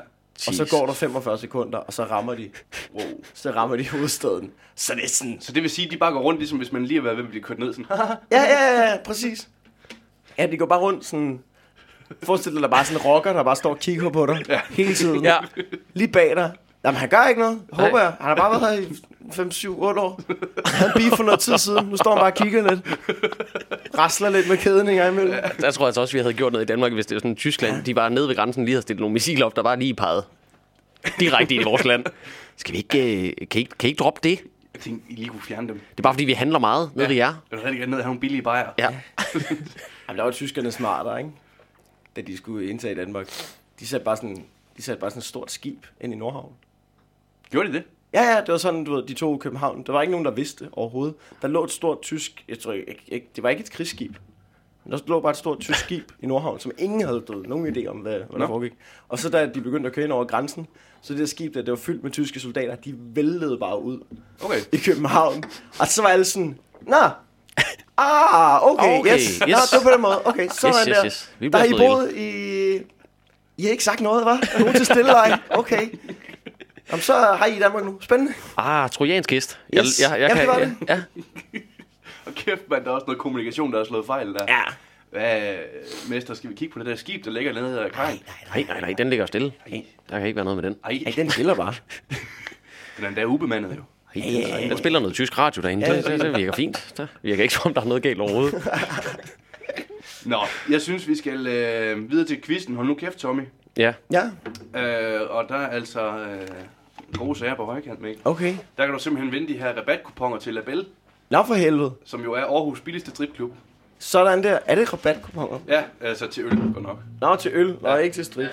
Og så går der 45 sekunder, og så rammer de, wow, så rammer de hovedstaden. Så det er sådan, Så det vil sige, at de bare går rundt, ligesom hvis man lige har været ved at blive kørt ned. Sådan, ja, ja, ja, ja, præcis. Ja, de går bare rundt sådan, forestil dig, der er bare sådan en rocker, der bare står og kigger på dig ja. hele tiden. Ja. Lige bag dig. Jamen, han gør ikke noget, håber Nej. jeg. Han har bare været her i 5, 7, 8 år. Han beef for noget tid siden. Nu står han bare og kigger lidt. Rasler lidt med kæden en gang imellem. Der tror jeg altså også, vi havde gjort noget i Danmark, hvis det var sådan Tyskland. De var nede ved grænsen, lige havde stillet nogle missiler op, der var lige peget direkte ind i vores land. Skal vi ikke, øh, kan I, ikke- kan I ikke droppe det? jeg tænkte, I lige kunne fjerne dem. Det er bare fordi, vi handler meget nede ved jer. Jeg vil rigtig gerne ned og have nogle billige bajer. Ja. Jamen, der var tyskerne smartere, ikke? Da de skulle indtage Danmark. De satte bare sådan, de satte bare sådan et stort skib ind i Nordhavn. Gjorde de det? Ja, ja, det var sådan, du ved, de to i København. Der var ikke nogen, der vidste overhovedet. Der lå et stort tysk, jeg tror ikke, ikke det var ikke et krigsskib. Men der lå bare et stort tysk skib i Nordhavn, som ingen havde ved, nogen idé om, hvad, hvad der Nå. foregik. Og så da de begyndte at køre ind over grænsen, så det der skib der, det var fyldt med tyske soldater, de væltede bare ud Okay. i København. Og så var alle sådan, Nå, ah, okay, Okay, yes. Nå, yes. det var på den måde. Okay, sådan Yes, yes, der. yes. Vi Der bliver har I boet i... I har ikke sagt noget, hva'? Nogen til stilleleg? Okay. Jamen, så har I i Danmark nu. Spændende. Ah, trojansk hest. Yes. Jeg, jeg, jeg Ja, kan, det var ja, det. ja. Og kæft, mand, der er også noget kommunikation, der er slået fejl der. Ja. Hvad, mester, skal vi kigge på det der skib, der ligger nede af kajen? Nej, nej, nej, den ligger stille. Der kan ikke være noget med den. Ej, Ej, den spiller bare. den er endda ubemandet jo. Ja, ja, ja. Den spiller noget tysk radio derinde. Ja, Det, det, det virker fint. Det virker ikke som, om der er noget galt overhovedet. Nå, jeg synes, vi skal øh, videre til quizzen. Hold nu kæft, Tommy. Ja. Ja, Øh, og der er altså øh, gode sager på højkant med. okay. Der kan du simpelthen vinde de her rabatkuponer til Label, Nå for helvede. som jo er Aarhus billigste stripklub. Sådan der. Er det rabatkuponer? Ja, altså til øl, godt nok. Nå, til øl, og ikke til strip.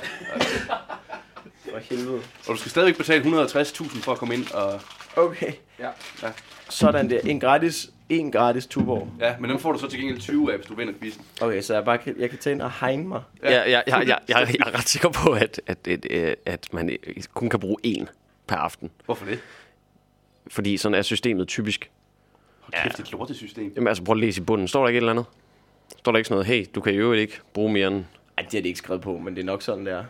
For helvede. Og du skal stadigvæk betale 160.000 for at komme ind og... Okay. Ja. ja. Sådan der. En gratis, en gratis Tuborg. Ja, men dem får du så til gengæld 20 af, hvis du vinder quizzen. Okay, så jeg bare kan, jeg kan tage ind og hegne mig. Ja, ja, ja, ja, jeg, jeg er ret sikker på, at, at, at, at, at man øh, kun kan bruge én per aften. Hvorfor det? Fordi sådan er systemet typisk. Hold kæft, det er et lortesystem. Jamen altså, prøv at læse i bunden. Står der ikke et eller andet? Står der ikke sådan noget, hey, du kan i øvrigt ikke bruge mere end... Ej, det har de ikke skrevet på, men det er nok sådan der.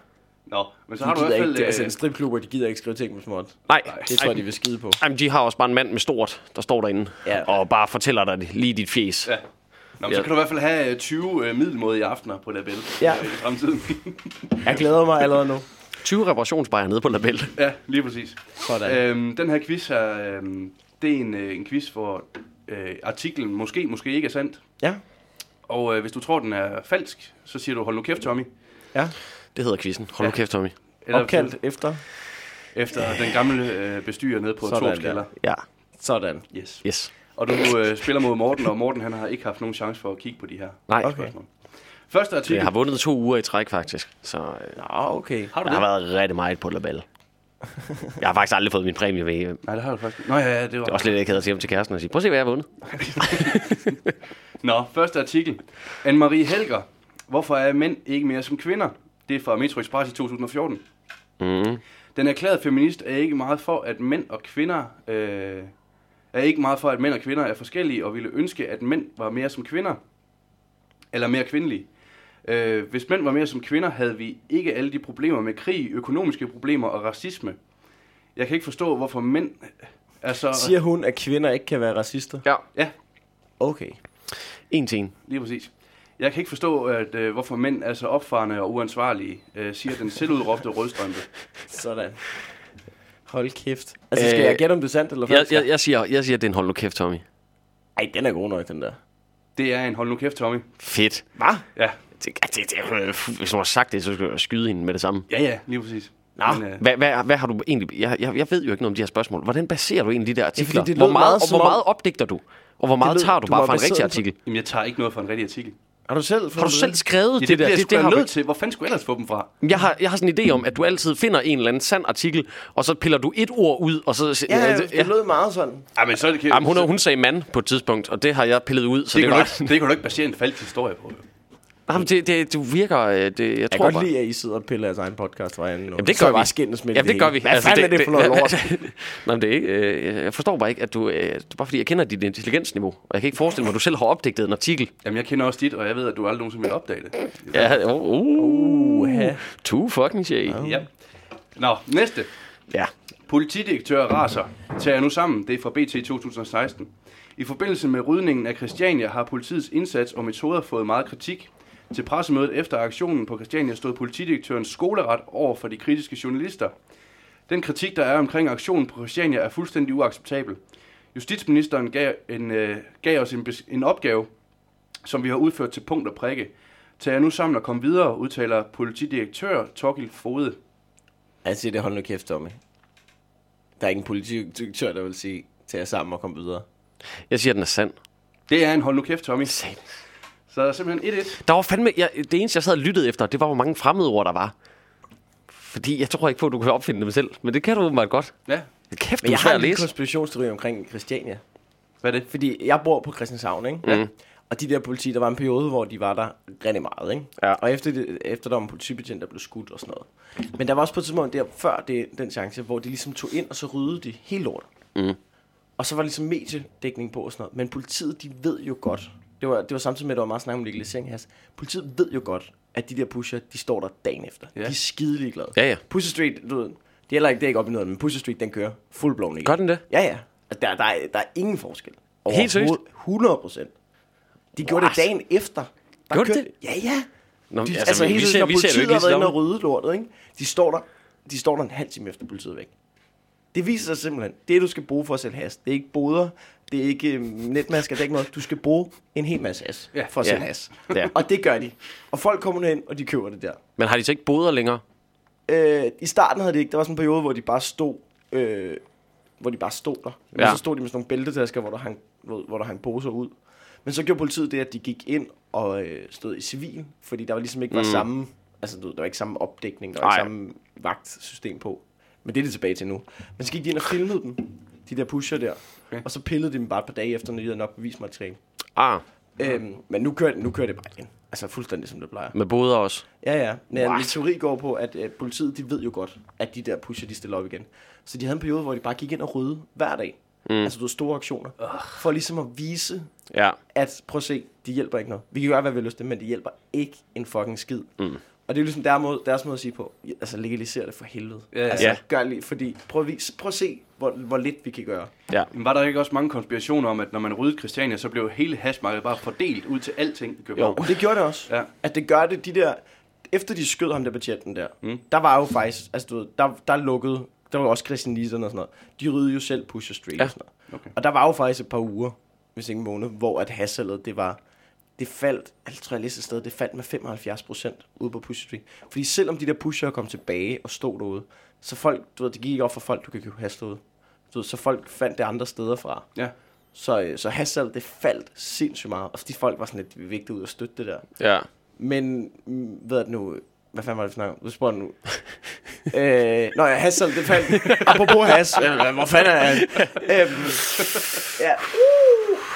Nå, men så De har du i hvert fald... ikke, altså øh, en stripklubber, de gider ikke skrive ting med småt. Nej, Det tror jeg, de vil skide på. Jamen, de har også bare en mand med stort, der står derinde. Ja. Og bare fortæller dig lige dit fjes. Ja. Nå, men så Ja. kan du i hvert fald have øh, 20 øh, middelmådige aftener på Label Ja. øh, i fremtiden. Jeg glæder mig allerede nu. 20 reparationsbejer nede på Label. ja, lige præcis. Sådan. Øhm, den her quiz her, øhm, det er en, øh, en quiz, hvor øh, artiklen måske, måske ikke er sandt. Ja. Og øh, hvis du tror, den er falsk, så siger du, hold nu kæft, Tommy. Ja. Det hedder quizzen. Hold nu Ja. kæft, Tommy. Eller Opkaldt efter. Efter den gamle øh, bestyrer nede på Sådan Torps kælder. Ja, Sådan. Yes. yes. Og du øh, spiller mod Morten, og Morten han har ikke haft nogen chance for at kigge på de her Nej, Okay. spørgsmål. Første artikel. jeg har vundet to uger i træk, faktisk. Så øh, Nå, okay. Har du jeg det? har været rigtig meget på Label. Jeg har faktisk aldrig fået min præmie ved. Det Nej, det har du faktisk. Nå ja, ja, det var... er også lidt akavet at sige hjem til kæresten og sige, prøv at se, hvad jeg har vundet. Nå, første artikel. Anne-Marie Helger. Hvorfor er mænd ikke mere som kvinder? Det er fra Metro Express i 2014. Mm. Den erklærede feminist er ikke meget for, at mænd og kvinder... Øh, er ikke meget for, at mænd og kvinder er forskellige, og ville ønske, at mænd var mere som kvinder. Eller mere kvindelige. Øh, hvis mænd var mere som kvinder, havde vi ikke alle de problemer med krig, økonomiske problemer og racisme. Jeg kan ikke forstå, hvorfor mænd er så... Siger hun, at kvinder ikke kan være racister? Ja. Ja, Okay. En en. Lige præcis. Jeg kan ikke forstå, at, øh, hvorfor mænd er så opfarende og uansvarlige, øh, siger den selvudråbte rødstrømpe. Sådan. Hold kæft. Altså, skal Øh, jeg gætte, om det er sandt eller Jeg, falsk? jeg, jeg, siger, jeg siger, at det er en hold nu kæft, Tommy. Ej, den er god nok, den der. Det er en hold nu kæft, Tommy. Fedt. Hvad? Ja, Det, det, det, det, hvis du har sagt det, så skal jeg skyde hende med det samme. ja, ja, lige præcis. Nå. Men, øh, Hvad, hvad, hvad har du egentlig... Jeg, jeg, jeg ved jo ikke noget om de her spørgsmål. Hvordan baserer du egentlig de der artikler? fordi det hvor meget, meget og hvor meget opdigter du? Og hvor meget lød- tager du, du bare fra en rigtig artikel? jamen, jeg tager ikke noget fra en rigtig artikel. Har du selv Har du selv skrevet Ja, det, det, der? Det, det, det, har nødt til. Hvor fanden skulle jeg ellers få dem fra? jeg har, jeg har sådan en idé om, at du altid finder en eller anden sand artikel, og så piller du et ord ud, og så... Ja, ja, det, det lød meget sådan. Ja, men så er det, Jamen, hun, hun sagde mand på et tidspunkt, og det har jeg pillet ud, så det, det, kan det, du var... ikke, det kan du ikke basere en falsk historie på. Jamen, det, det, du virker... øh, Det, jeg, Jeg tror kan godt bare... lide, at I sidder og piller jeres egen podcast hver anden Jamen, det gør jeg bare vi. skændes med Jamen, det gør vi. Hvad fanden er det for noget lort? Nej, men det er ikke... Øh, jeg forstår bare ikke, at du... Øh, det er bare fordi, jeg kender dit intelligensniveau, og jeg kan ikke forestille mig, at du selv har opdigtet en artikel. Jamen, jeg kender også dit, og jeg ved, at du aldrig nogensinde vil opdage det. Ja, uh, uh, Uha. too fucking shady. Ja. Nå, næste. Ja. Politidirektør raser. Tager nu sammen. Det er fra BT 2016. I forbindelse med rydningen af Christiania har politiets indsats og metoder fået meget kritik. Til pressemødet efter aktionen på Christiania stod politidirektørens skoleret over for de kritiske journalister. Den kritik, der er omkring aktionen på Christiania, er fuldstændig uacceptabel. Justitsministeren gav, en, øh, gav os en, en opgave, som vi har udført til punkt og prikke. Tag jer nu sammen og kom videre, udtaler politidirektør Torgild Fode. Jeg siger det, hold nu kæft, Tommy. Der er ikke en politidirektør, der vil sige, tag jer sammen og kom videre. Jeg siger, den er sand. Det er en hold nu kæft, Tommy. Satan. Så der er simpelthen 1-1. Der var fandme... Jeg, det eneste, jeg sad og lyttede efter, det var, hvor mange fremmede ord der var. Fordi jeg tror ikke på, at du kan opfinde dem selv. Men det kan du åbenbart godt. Ja. Kæft, Men du er jeg svær har at en lille læse. konspirationsteori omkring Christiania. Hvad er det? Fordi jeg bor på Christianshavn, ikke? Mhm. Og de der politi, der var en periode, hvor de var der rigtig meget, ikke? Ja. Og efter, det, efter der var en politibetjent, der blev skudt og sådan noget. Men der var også på et tidspunkt der, før det, den chance, hvor de ligesom tog ind, og så ryddede de helt lort. Mhm. Og så var der ligesom mediedækning på og sådan noget. Men politiet, de ved jo godt, det var, det var samtidig med, at der var meget snak om legalisering her. Politiet ved jo godt, at de der pusher, de står der dagen efter. Ja. De er skide glade. Ja, ja. Pusher Street, du ved, det er heller ikke, det er ikke op i noget, men Pusher Street, den kører full blown igen. Gør den det? Ja, ja. Altså, Der, der, er, der er ingen forskel. Helt seriøst? Overhovedet. 100 procent. De gjorde What? det dagen efter. Der Gjorde de kørte- Ja, ja. Nå, De, altså, altså, altså helt ser- seriøst, når det politiet har været inde og rydde lortet, ikke? De står der, de står der en halv time efter politiet væk. Det viser sig simpelthen, det du skal bruge for at sælge has, det er ikke boder, det er ikke øhm, netmasker, det er ikke noget. Du skal bruge en hel masse has Ja. for at Ja. sælge has. Ja. Og det gør de. Og folk kommer ind, og de køber det der. Men har de så ikke boder længere? Øh, I starten havde de ikke. Der var sådan en periode, hvor de bare stod, øh, hvor de bare stod der. Men Ja. så stod de med sådan nogle bæltetasker, hvor der hang, hvor, hvor der hang poser ud. Men så gjorde politiet det, at de gik ind og øh, stod i civil, fordi der var ligesom ikke var Mm. samme, altså du ved, der var ikke samme opdækning, der var Ej. ikke samme vagtsystem på. Men det er det tilbage til nu. Men så gik de ind og filmede dem, de der pusher der. Okay. Og så pillede de dem bare et par dage efter, når de havde nok bevismateriale. Ah, Øhm, men nu kører, nu kører det bare igen. Altså fuldstændig som det plejer. med boder også. Ja, ja. Men What? min teori går på, at øh, politiet, de ved jo godt, at de der pusher, de stiller op igen. Så de havde en periode, hvor de bare gik ind og rydde hver dag. Mm. Altså, du store aktioner. For ligesom at vise, Ja. at prøv at se, de hjælper ikke noget. Vi kan gøre, hvad vi har lyst til, men de hjælper ikke en fucking skid. Mm. Og det er ligesom deres måde, deres måde at sige på, altså legalisere det for helvede. Ja, ja. Altså, Ja. gør lige, fordi, prøv at, vise, prøv at se, hvor, hvor lidt vi kan gøre. Ja. Men var der ikke også mange konspirationer om, at når man ryddede Christiania, så blev hele hashmarkedet bare fordelt ud til alting i København? Og det gjorde det også. Ja. At det gør det, de der... Efter de skød ham der betjenten der, Mm. der var jo faktisk... Altså, du ved, der, der lukkede... Der var også Christian Nielsen og sådan noget. De ryddede jo selv Pusher Street Ja. og sådan noget. Okay. Og der var jo faktisk et par uger, hvis ikke en måned, hvor at hassalget, det var... Det faldt, jeg tror jeg læste et sted, det faldt med 75 procent ude på Pusher Street. Fordi selvom de der pusher kom tilbage og stod derude, så folk, du ved, det gik ikke op for folk, du kan købe hash derude. Du ved, så folk fandt det andre steder fra. Ja. Så, øh, så hashsalget, det faldt sindssygt meget. Og de folk var sådan lidt vigtige ud og støtte det der. Ja. Men, mm, ved jeg nu, hvad fanden var det for om? Du spørger nu. øh, nå ja, has, det faldt. Apropos has, øh, hvor fanden er han? øhm, ja,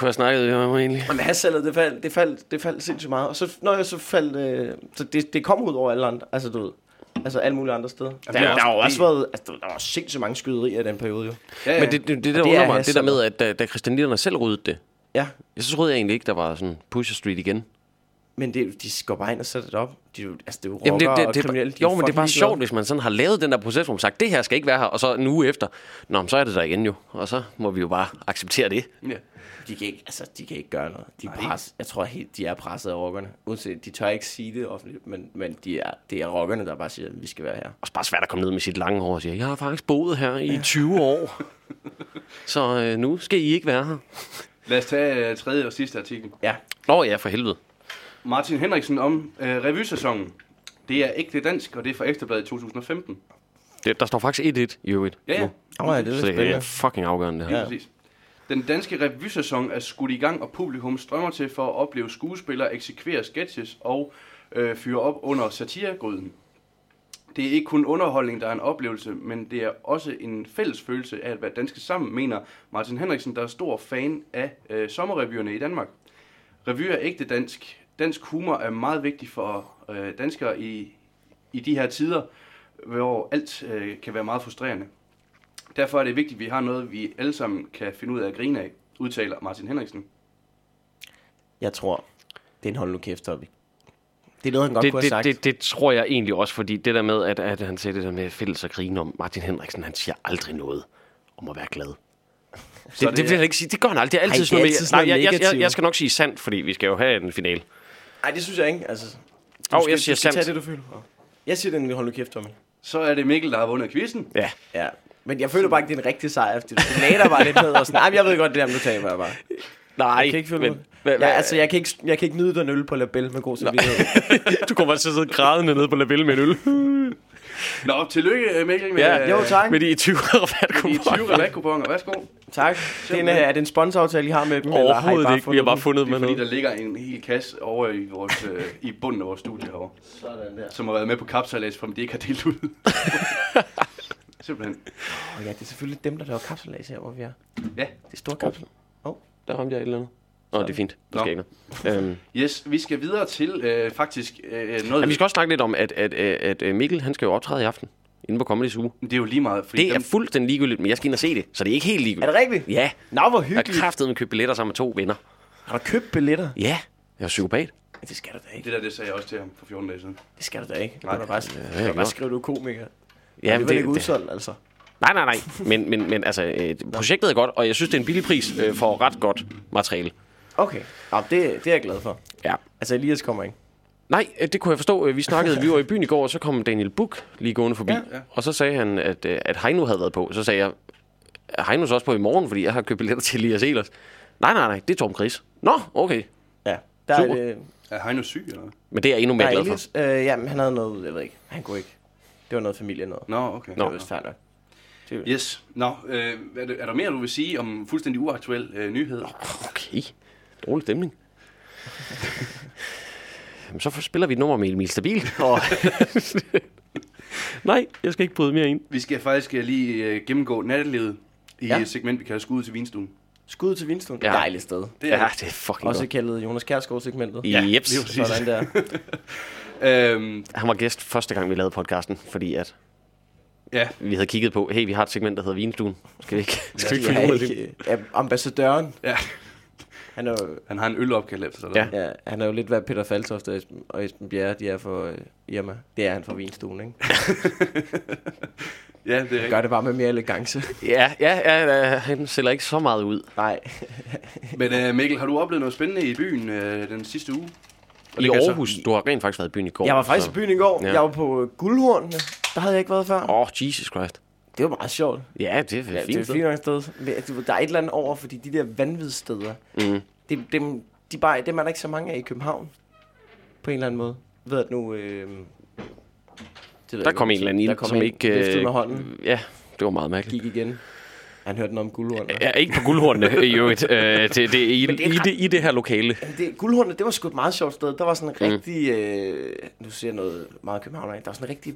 Hvad snakkede vi om egentlig? men hassalget, det faldt, det faldt, det faldt sindssygt meget. Og så, når jeg så faldt, øh, så det, det kom ud over alle andre, altså du ved, altså alle mulige andre steder. Der, er der, har jo også- været, altså der var sindssygt mange skyderier i den periode jo. Ja, ja. Men det, det, det der undrer er mig, det der med, at da, da Christian Lillerne selv ryddede det, Ja, jeg så troede jeg egentlig ikke, der var sådan Pusher Street igen. men det, de går bare ind og sætter det op. De, altså det er jo Jamen, det, rockere det, og det, kriminelle. de jo, men det er bare sjovt, hvis man sådan har lavet den der proces, hvor man sagt, det her skal ikke være her, og så en uge efter, nå, men så er det der igen jo, og så må vi jo bare acceptere det. ja. De kan ikke, altså, de kan ikke gøre noget. De er pres, jeg tror helt, de er presset af rockerne. Uanset, de tør ikke sige det offentligt, men, men de er, det er rockerne, der bare siger, at vi skal være her. Og så bare svært at komme ned med sit lange hår og sige, jeg har faktisk boet her i 20 år, så øh, nu skal I ikke være her. Lad os tage uh, tredje og sidste artikel. Ja, Nå ja, for helvede. Martin Henriksen om uh, revysæsonen. Det er ægte dansk, og det er fra Ekstrabladet i 2015. Det, der står faktisk 1-1 i øvrigt. Ja, ja. nu. Åh, ja, det er Så det er fucking afgørende det her. Ja. Præcis. Den danske revysæson er skudt i gang, og publikum strømmer til for at opleve skuespillere eksekvere sketches og øh, fyre op under satiregryden. Det er ikke kun underholdning, der er en oplevelse, men det er også en fælles følelse af at være danske sammen, mener Martin Henriksen, der er stor fan af øh, sommerrevyerne i Danmark. Revy er ægte dansk. Dansk humor er meget vigtig for øh, danskere i, i de her tider, hvor alt øh, kan være meget frustrerende. Derfor er det vigtigt, at vi har noget, vi alle sammen kan finde ud af at grine af, udtaler Martin Henriksen. jeg tror, det er en hold nu kæft topic. Det er noget, han godt Det, kunne have det, sagt. det, det tror jeg egentlig også, fordi det der med, at, at han siger det der med fælles og grine om, Martin Henriksen, han siger aldrig noget om at være glad. Det, det, det vil han ikke sige. Det gør han aldrig. Det er altid Ej, det er sådan noget altid sådan nej, noget jeg, jeg, jeg, negativt. jeg, skal nok sige sandt, fordi vi skal jo have en finale. Nej, det synes jeg ikke. Altså, du Åh, skal, jeg siger du skal sandt. tage det, du føler. Jeg siger, den hold nu kæft, Tommy. Så er det Mikkel, der har vundet quizzen. Ja. Ja. Men jeg føler bare ikke, det er en rigtig sejr. Fordi du lader bare lidt ned og sådan, jeg ved godt det der, nu taber jeg bare. Nej, Jeg kan ikke følge men, men, ja, altså, jeg kan, ikke, jeg kan ikke nyde den øl på label med god samvittighed. du kommer til at sidde grædende nede på label med en øl. Nå, tillykke Mikkel med, Ja, Jo, tak. Med de 20 med de 20 rabatkuponer. Værsgo. Tak. Det er, en, er det en sponsoraftale, I har med dem? eller har I Overhovedet ikke. Vi har bare fundet Det er med fordi, noget. der ligger en hel kasse over i, vores, øh, i bunden af vores studie herovre, Sådan der. som har været med på kapsalas, for de ikke har delt ud. Simpelthen. Og ja, det er selvfølgelig dem, der laver kapselads her, hvor vi er. Ja. Det er store kapsel. Der ramte jeg et eller andet. Nå, det er fint. Det Nå. skal ikke noget. Øhm, Yes, vi skal videre til øh, faktisk øh, noget... men vi skal også snakke lidt om, at, at, at, at øh, Mikkel, han skal jo optræde i aften. Inde på Comedy Zoo. Det er jo lige meget, fordi Det er dem, fuldstændig ligegyldigt, men jeg skal ind og se det. Så det er ikke helt Er ligegyldigt. det rigtigt? Ja. Nå, hvor Jeg har hyggeligt. kraftet med købt billetter sammen med to venner. Har du købt billetter? Ja. Jeg er psykopat. Det skal du da ikke. det der, det sagde jeg også til ham for 14 dage siden. Det skal du da ikke. Nej. da bare, Ja, du bare skrive, du er komiker. Ja, det men er ikke det, udsolgt, altså. nej, nej, nej. Men, men, men altså, øh, projektet er godt, og jeg synes, det er en billig pris øh, for ret godt materiale. Okay. Ja, det, det er jeg glad for. Ja. Altså, Elias kommer ikke. Nej, øh, det kunne jeg forstå. Øh, Vi snakkede, vi var i byen i går, og så kom Daniel Buk lige gående forbi. Ja. Ja. Og så sagde han, at, øh, at Heino havde været på. Så sagde jeg, er Heino så også på i morgen, fordi jeg har købt billetter til Elias Elers. Nej, nej, nej, det er Torben Chris. Nå, okay. Ja. Der er, Super. det, Er Heino syg, eller hvad? Men det er jeg endnu mere er glad for. Elias. Øh, ja, men han havde noget, jeg ved ikke. Han kunne ikke. Det var noget familie noget. Nå, okay. Det var vist fair nok. Yes. Nå, øh, er, det, er der mere, du vil sige om fuldstændig uaktuel øh, nyhed? Okay. Dårlig stemning. Jamen, så spiller vi et nummer med Emil Stabil. Og Nej, jeg skal ikke bryde mere ind. Vi skal faktisk øh, lige øh, gennemgå nattelivet i Ja. et segment, vi kalder Skud til vinstuen. Skud til Vinstuen. Ja. Dejligt sted. Det Ja, det er fucking Også godt. kaldet Jonas Kjærsgaard-segmentet. Ja, lige jeps. præcis. Sådan der. Øhm, Han var gæst første gang, vi lavede podcasten, fordi at ja, vi havde kigget på, hey, vi har et segment, der hedder Vinstuen. Skal vi ikke, skal vi ikke er ud af det? ja, ambassadøren. ja. Han er, jo, Han har en øl opkaldt efter sig. Ja. ja, han er jo lidt hvad Peter Faltoft og Esben, og Esben Bjerre, de er for øh, Irma. Det er han for Vinstuen, ikke? ja, det er Han gør det bare med mere elegance. Ja, ja, ja, ja, han sælger ikke så meget ud. Nej. Men øh, Mikkel, har du oplevet noget spændende i byen øh, den sidste uge? I kan så- Aarhus, du har rent faktisk været i byen i går. Jeg var faktisk så- i byen i går. Ja. Ja. Jeg var på øh, Guldhornene. Der havde jeg ikke været før. Åh, oh, Jesus Christ. Det var meget sjovt. Ja, det er Ja, fint. det er fint nok sted. Ved, Der er et eller andet over, fordi de der vanvidssteder, Mm. det, dem, de bare, dem er der ikke så mange af i København. På en eller anden måde. Ved at nu... Øh, det ved Der jeg kom en eller anden ind, som en, ikke... øh, med hånden, Ja, det var meget mærkeligt. gik igen. Han hørte noget om guldhornene. Ja, ikke på guldhornene i øvrigt. Øh, det, det, er i, det i, det, I det her lokale. Det, guldhornene, det var sgu et meget sjovt sted. Der var sådan en Mm. rigtig... Øh, nu siger jeg noget meget københavner. Der var sådan en rigtig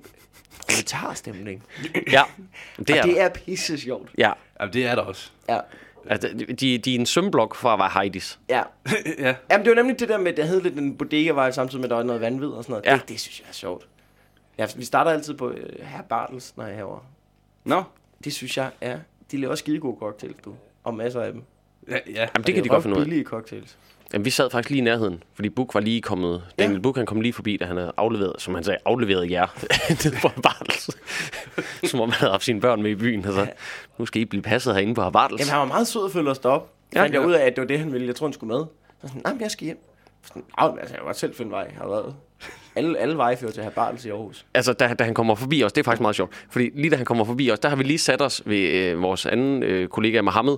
proletarstemning. Ja, det er, og det det er pisse sjovt. Ja, Jamen, det er der også. Ja. altså, de, de er en sømblok fra at være Heidis. Ja. ja. Jamen, det var nemlig det der med, at der hed lidt en bodega var samtidig med, at der var noget vanvid og sådan noget. Ja. Ja. Det, det, synes jeg er sjovt. Ja, vi starter altid på øh, Herr Bartels, når jeg er herovre. Nå, Det synes jeg er... De laver skide gode cocktails, du. Og masser af dem. ja, ja. Jamen, Og det kan de godt finde ud af. billige cocktails. Jamen, vi sad faktisk lige i nærheden, fordi Buk var lige kommet. Daniel Buk, han kom lige forbi, da han havde afleveret, som han sagde, afleveret jer ned på Bartels. som om han havde haft sine børn med i byen. Altså, nu skal I blive passet herinde på Bartels. Jamen, han var meget sød at følge os derop. Ja. Ja, fandt jeg ud af, at det var det, han ville. Jeg tror, han skulle med. Så sådan, nej, men jeg skal hjem. Sådan, "Au, men altså, jeg var selv finde vej. Jeg har været... Alle, alle veje fører til Herr Bartels i Aarhus. Altså, da, da han kommer forbi os, det er faktisk meget sjovt. Fordi lige da han kommer forbi os, der har vi lige sat os ved øh, vores anden øh, kollega Mohammed,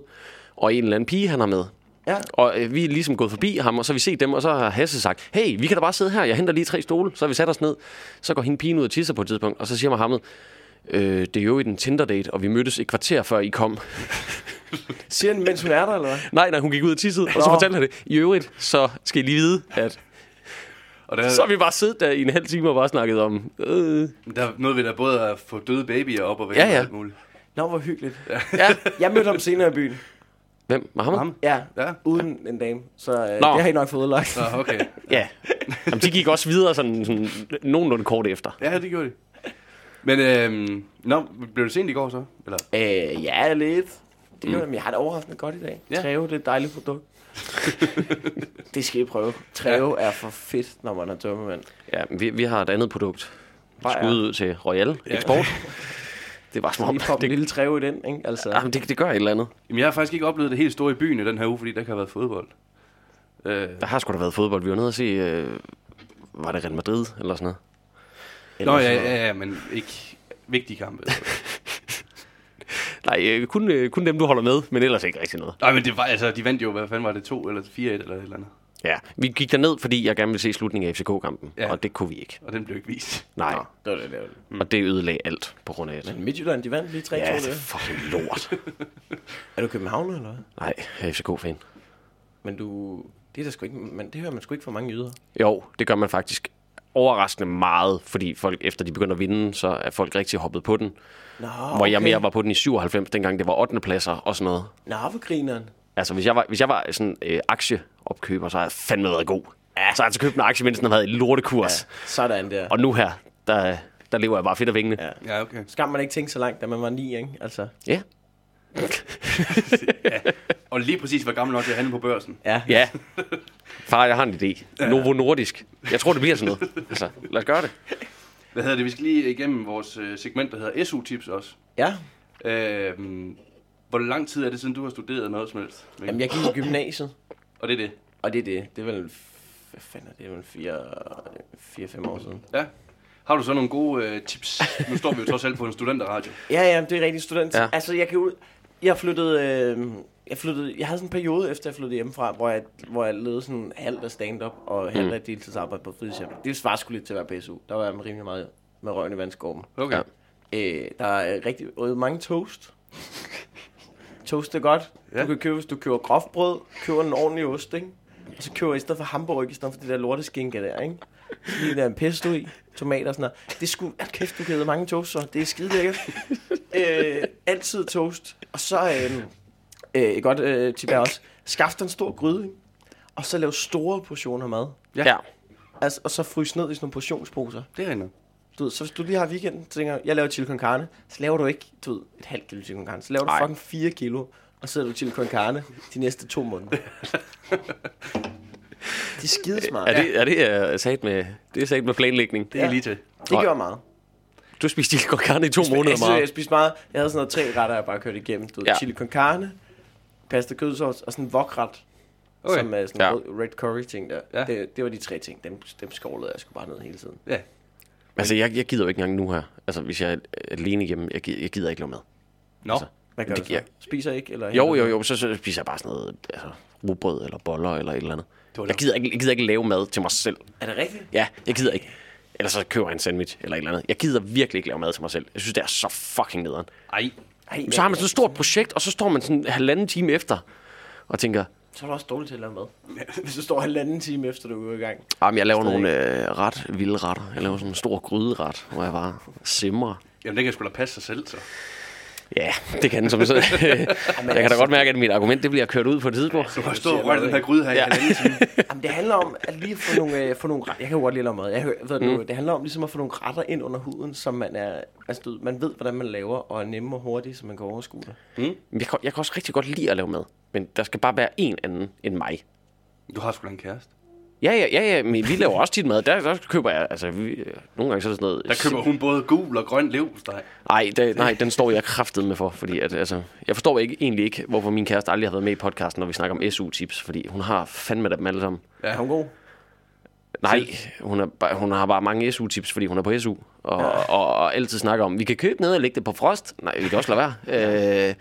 og en eller anden pige, han har med. Ja, Og øh, vi er ligesom gået forbi ham, og så har vi set dem, og så har Hasse sagt, hey, vi kan da bare sidde her, jeg henter lige tre stole. Så har vi sat os ned, så går hende pigen ud og tisser på et tidspunkt, og så siger Mohammed, øh, det er jo i den Tinder-date, og vi mødtes et kvarter før I kom. siger han, mens hun er der, eller hvad? nej, nej, hun gik ud og tissede, og så fortalte han det. I øvrigt, så skal I lige vide, at Og der, så har vi bare siddet der i en halv time og bare snakket om, øh, der nåede vi da både at få døde babyer op og væk Ja, ja. og alt muligt. Nå, hvor hyggeligt. ja, Jeg mødte ham senere i byen. hvem? Mohammed? Ham? Ja, Ja. uden en dame. Så øh, Nå. det har I nok fået udlagt. Nå, okay. Ja. Jamen, de gik også videre sådan, sådan nogenlunde kort efter. Ja, det gjorde de. Men, øhm, nå, blev det sent i går så? Eller? Øh, ja, lidt. Det mm. men jeg har det overraskende godt i dag. Ja. Ja. Treo, det er et dejligt produkt. det skal I prøve. Treo ja. er for fedt, når man er tømmermand. Ja, vi, vi har et andet produkt. Skud ud til Royal Ja. Export. Det var som om, pop en det, lille Treo i den, ikke? Altså, ja, men det, det gør et eller andet. Jamen, jeg har faktisk ikke oplevet det helt store i byen i den her uge, fordi der kan have været fodbold. Øh, Der har sgu da været fodbold. Vi var nede og se, øh, var det Real Madrid eller sådan noget? nå, ja, ja, ja, men ikke vigtige kampe. Nej, øh, kun, øh, kun dem, du holder med, men ellers ikke rigtig noget. Nej, men det var, altså, de vandt jo, hvad fanden var det, 2 eller 4-1 eller et eller andet. Ja, vi gik derned, fordi jeg gerne ville se slutningen af FCK-kampen, Ja. og det kunne vi ikke. Og den blev ikke vist. Nej, Nå, det var det, det var det. mm. og det ødelagde alt på grund af det. Men Midtjylland, de vandt lige 3-2 Ja, ja, det er det. fucking lort. Er du københavner, eller hvad? Nej, jeg er FCK-fan. Men du... Det, er der sgu ikke, men det hører man sgu ikke for mange jyder. Jo, det gør man faktisk overraskende meget, fordi folk, efter de begynder at vinde, så er folk rigtig hoppet på den. Nå, Hvor jeg mere var på den i 97, dengang det var 8. pladser og sådan noget. Nå, hvor grineren. Altså, hvis jeg var, hvis jeg var sådan øh, aktieopkøber, så havde jeg fandme været god. Ja. Så har jeg altså købt en aktie, mens den har været i lortekurs. Ja. Sådan der. Og nu her, der, der lever jeg bare fedt af vingene. Ja. Ja, okay. Skam man ikke tænke så langt, da man var ni, ikke? Altså, Ja. Og lige præcis var gammel nok til at handle på børsen. ja. ja. Far, jeg har en idé. Novo Nordisk. Jeg tror, det bliver sådan noget. Altså, lad os gøre det. Hvad hedder det? Vi skal lige igennem vores øh, segment, der hedder SU-tips også. Ja. Øh, hvor lang tid er det siden, du har studeret noget som helst? Jamen, jeg gik i gymnasiet, Og det er det? og det er det. Det er vel, hvad fanden er det, det er vel fire, 4-5 år siden. Ja. Har du så nogle gode øh, tips? Nu står vi jo trods alt på en studenterradio. Ja, ja, det er rigtig student. Ja. Altså, jeg kan ud... Jeg flyttede, øh, jeg flyttede, jeg havde sådan en periode efter jeg flyttede hjemmefra, hvor jeg, hvor jeg lavede sådan halvt af stand-up og halvt af deltidsarbejde på fritidshjem. Det svarer sgu lidt til at være på SU. Der var jeg rimelig meget med røven i vandskorben. Okay. Øh, der er rigtig øh, mange toast. toast er godt. Ja. Ja. Du kan købe, hvis du køber groft brød, køber en ordentlig ost, ikke? Og så køber jeg i stedet for hamburg, i stedet for det der lorteskinke der, ikke? Lige der en pesto i, tomater og sådan noget. Det er sgu, ah, kæft, du kan mange toast, så det er skide lækkert. øh, altid toast. Og så, øh, øh, godt øh, tip er også, skaff dig en stor gryde, ikke? Og så lav store portioner mad. Ja. Ja. Altså, og så frys ned i sådan nogle portionsposer. Det er rigtigt. Du ved, så hvis du lige har weekenden, så tænker jeg, jeg laver chili con carne, så laver du ikke, du ved, et halvt kilo chili con carne, så laver du Nej. fucking 4 kilo, og så sidder du chili con carne de næste to måneder. det er skidesmart. Er det, er det uh, sat med, det er sat med planlægning? Det er Ja. lige til. Det gør meget. Du spiste chili con carne i to måneder jeg, meget. jeg spiste meget. Jeg havde sådan noget tre retter, jeg bare kørte igennem. Du ved, Ja. chili con carne, pasta kødsovs og sådan en wokret. Okay. Som er sådan Ja. red curry ting der. Ja. Det, det, var de tre ting. Dem, dem skovlede jeg sgu bare ned hele tiden. Ja. Altså, jeg, jeg gider jo ikke engang nu her. Altså, hvis jeg er alene hjemme, jeg gider, jeg gider ikke lave mad. Nå. Altså, Hvad gør Det- du så? Spiser ikke? Eller Jo, jo, jo, så, så spiser jeg bare sådan noget, altså, rugbrød eller boller eller et eller andet. Var Jeg gider, ikke, jeg gider ikke lave mad til mig selv. Er det rigtigt? Ja, jeg gider ikke. Eller så køber jeg en sandwich eller et eller andet. Jeg gider virkelig ikke lave mad til mig selv. Jeg synes, det er så fucking nederen. Ej. Ej, Så har man sådan et stort projekt, og så står man sådan en halvanden time efter og tænker, Så er du også dårlig til at lave mad. Hvis du står halvanden time efter, du er ude i gang. ah, men jeg laver Stadig nogle øh, ret vilde retter. Jeg laver sådan en stor gryderet, hvor jeg bare simrer. Jamen, den kan sgu da passe sig selv, så. Ja, det kan den som så. jeg kan da godt mærke, at mit argument det bliver kørt ud på et tidspunkt. Du har stået og den her gryde her Ja. i time. Jamen, det handler om at lige få nogle, øh, få nogle ret- Jeg kan jo godt lide lave mad. Jeg ved mm. nu, det handler om ligesom at få nogle retter ind under huden, som man er... Altså, du, man ved, hvordan man laver, og er nemme og hurtige, så man kan overskue det. Men Jeg kan, jeg kan også rigtig godt lide at lave mad. Men der skal bare være en anden end mig. Du har sgu da en kæreste. Ja, ja, ja, ja, men vi laver også tit mad. Der, der køber jeg, altså, vi, øh, nogle gange så er det sådan noget... Der køber hun både gul og grøn leverpostej. Ej, det, nej, den står jeg kraftet med for, fordi at, altså, jeg forstår ikke, egentlig ikke, hvorfor min kæreste aldrig har været med i podcasten, når vi snakker om SU-tips, fordi hun har fandme dem alle sammen. Ja. Er hun god? Nej, hun, er, hun har bare mange SU-tips, fordi hun er på SU, og, og, og, og altid snakker om, vi kan købe ned og lægge det på frost. Nej, vi kan også lade være. Øh,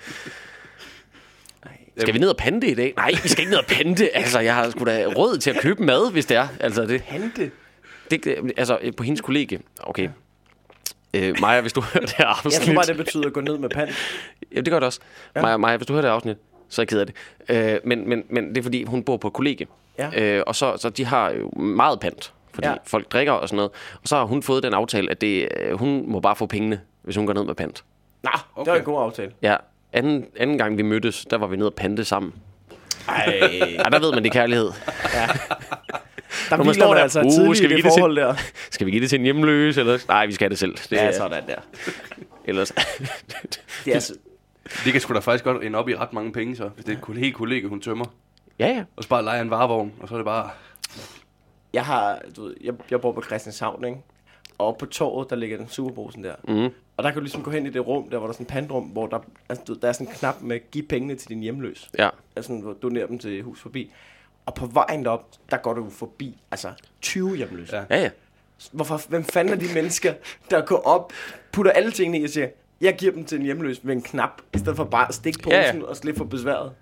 skal vi ned og pante i dag? Nej, vi skal ikke ned og pante. Altså, jeg har sgu da råd til at købe mad, hvis det er. Altså, det, Hente? det, altså, øh, på hendes kollega. Okay. Øh, Maja, hvis du hører det her afsnit. Jeg tror bare, det betyder at gå ned med pand. Ja, det gør det også. Ja. Maja, Maja, hvis du hører det her afsnit, så er jeg ked af det. Øh, men, men, men det er fordi, hun bor på kollega. Ja. Øh, og så, så de har jo meget pant, fordi ja. Folk drikker og sådan noget. Og så har hun fået den aftale, at det, øh, hun må bare få pengene, hvis hun går ned med pant. Nå, okay. det var en god aftale. Ja, anden, anden gang vi mødtes, der var vi nede og pante sammen. Ej, Ja, der ved man, det er kærlighed. der man hviler står man der, altså uh, tidligt skal i vi det give det til- forhold der. Skal vi give det til en hjemløs? Eller? Nej, vi skal have det selv. Det Ja, er, sådan der. ellers, Det er altså, Det kan sgu da faktisk godt ende op i ret mange penge, så. Hvis det er et helt kollega, hun tømmer. ja, ja. Og så bare leger en varevogn, og så er det bare... jeg har, du ved, jeg, jeg bor på Christianshavn, ikke? Og oppe på torvet, der ligger den superbrusen der. Mm. Og der kan du ligesom gå hen i det rum, der hvor der er sådan en pandrum, hvor der, altså, du, der er sådan en knap med, giv pengene til din hjemløs. ja. Altså, hvor du donerer dem til hus forbi. Og på vejen derop, der går du forbi, altså 20 hjemløse. Ja. Ja. Ja. Hvorfor, hvem fanden er de mennesker, der går op, putter alle tingene i og siger, jeg giver dem til en hjemløs med en knap, i stedet for bare at stikke posen Ja, ja, og slippe for besværet.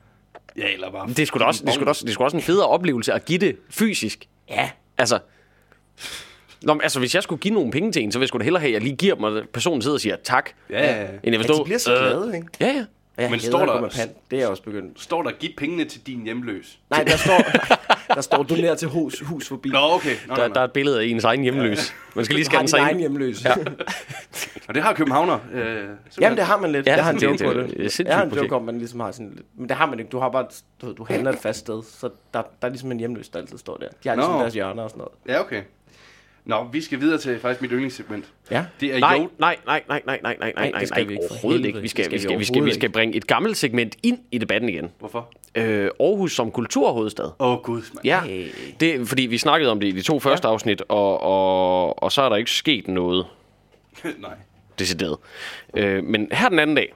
Ja, eller bare... Det er sgu da også, det er sgu da også, det er sgu da også en federe oplevelse at give det fysisk. Ja. Altså, Nå, men, altså, hvis jeg skulle give nogle penge til en, så ville jeg sgu da hellere have, at jeg lige giver dem, og personen sidder og siger tak, Ja, ja, end jeg vil Ja, stå... de bliver så glade, ikke? Ja, ja. Jeg Men står der- pand. Det er også begyndt. Står der, giv pengene til din hjemløs. Nej, der står, der står doner til hus, hus forbi. Nå, okay. Nå, Der, nå, der er et billede af ens egen hjemløs. Man skal lige scanne sig egen ind. hjemløs. Ja. Og det har københavner. Øh. Jamen, det har man lidt. Ja, jeg har en det- joke på det det. Jeg har en joke om, man ligesom har sådan lidt. Men det har man ikke. Du har bare, du, du handler et fast sted, så der, der er ligesom en hjemløs, der altid står der. De har ligesom Nå. deres hjørner og sådan noget. Ja, okay. Nå, vi skal videre til faktisk mit yndlingssegment. Ja. Det er Nej, jo... nej, nej, nej, nej, nej, nej, nej, skal nej, vi ikke, overhovedet ikke. Vi skal, Det vi skal skal, vi skal, vi skal bringe et gammelt segment ind i debatten igen. Hvorfor? Øh, Aarhus som kulturhovedstad. Åh, oh, gud, mand. Ja, det, fordi vi snakkede om det i de to første afsnit, og, og, og så er der ikke sket noget Nej. decideret. Øh, men her den anden dag,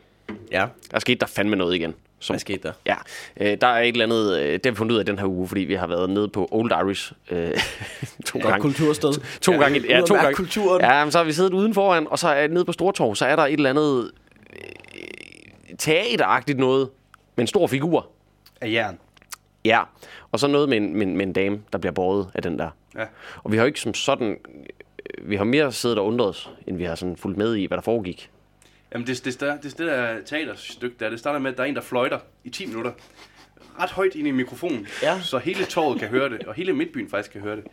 Ja. der skete der fandme noget igen. Som, Hvad skete der? Ja, øh, der er et eller andet, øh, det har vi fundet ud af den her uge, fordi vi har været nede på Old Irish øh, to Godt gange. kultursted. To gange, Ud ja, at to mærke gange. kulturen. Ja, men så har vi siddet uden foran, og så er nede på Stortorv, så er der et eller andet øh, teateragtigt noget med en stor figur. Af jern. Ja, og så noget med en, med, med en dame, der bliver båret af den der. Ja. Og vi har jo ikke som sådan, øh, vi har mere siddet og undret os, end vi har sådan fulgt med i, hvad der foregik. Jamen, det, det, det, det, det der teaterstykke der, det starter med, at der er en, der fløjter i 10 minutter. Ret højt ind i mikrofonen, Ja. så hele torvet kan høre det, og hele midtbyen faktisk kan høre det.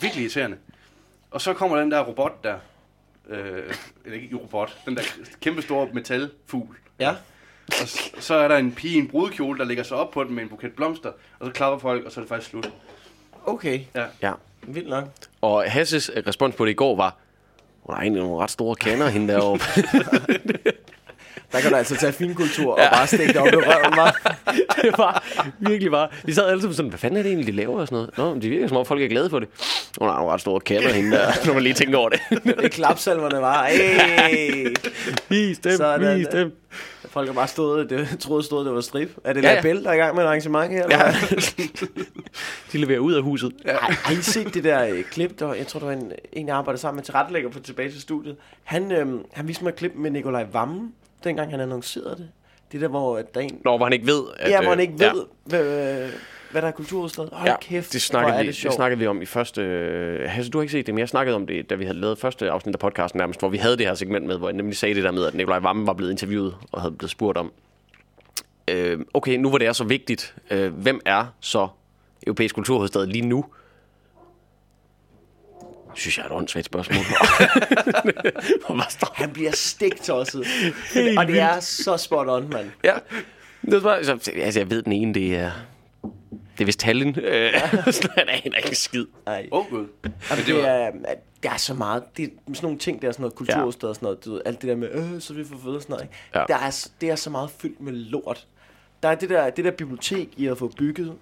Virkelig irriterende. Og så kommer den der robot der, øh, eller ikke robot, den der kæmpe store metalfugl. Ja. Og s- så er der en pige i en brudekjole, der lægger sig op på den med en buket blomster, og så klapper folk, og så er det faktisk slut. Okay. Ja. Ja. Vildt nok. Og Hasses respons på det i går var, hun har egentlig nogle ret store kander, hende deroppe. Der kan du altså tage finkultur og bare stikke det op i røven, var. det var virkelig bare... Vi sad alle sammen sådan, hvad fanden er det egentlig, de laver og sådan noget? Nå, det virker som om, folk er glade for det. Hun har nogle ret store kander, hende der, når man lige tænker over det. Det er klapsalverne var. Hey. vis dem, Sådan, vis ja. dem. Folk har bare stået, det, troede stod, det var strip. Er det Ja, ja, ja. Labelle, der er i gang med et arrangement her? Eller? Ja. De leverer ud af huset. Ej, har I set det der øh, klip, der jeg tror, der var en, en, jeg arbejdede sammen med tilrettelægger på tilbage til studiet. Han, øhm, han viste mig et klip med Nikolaj Vammen, dengang han annoncerede det. Det der, hvor at der er en... Når hvor han ikke ved, at... ja, hvor han øh, ikke ved, hvad, øh, hvad der er kulturhovedstad. Hold Ja, kæft, det hvor snakkede, er vi, det det, sjovt. snakkede vi om i første... Øh, du har ikke set det, men jeg snakkede om det, da vi havde lavet første afsnit af podcasten nærmest, hvor vi havde det her segment med, hvor jeg nemlig sagde det der med, at Nikolaj Vammen var blevet interviewet og havde blevet spurgt om, øh, okay, nu hvor det er så vigtigt, øh, hvem er så europæisk kulturhovedstad lige nu? Synes jeg er et åndssvagt spørgsmål. Han bliver stiktosset. Helt og det er så spot on, mand. ja. Det bare, så, altså, jeg ved, den ene, det er... Det er vist Tallinn. Øh, så jeg aner ikke skid. Ej. Åh, oh, gud. Jamen, det det, var- er, det er så meget. Det er sådan nogle ting, der er sådan noget kulturhovedstad og sådan noget. Du ved, alt det der med, øh, så er vi for fede og sådan noget. Ikke? Ja. Der er, det er så meget fyldt med lort. Der er det der, det der bibliotek, I har fået bygget.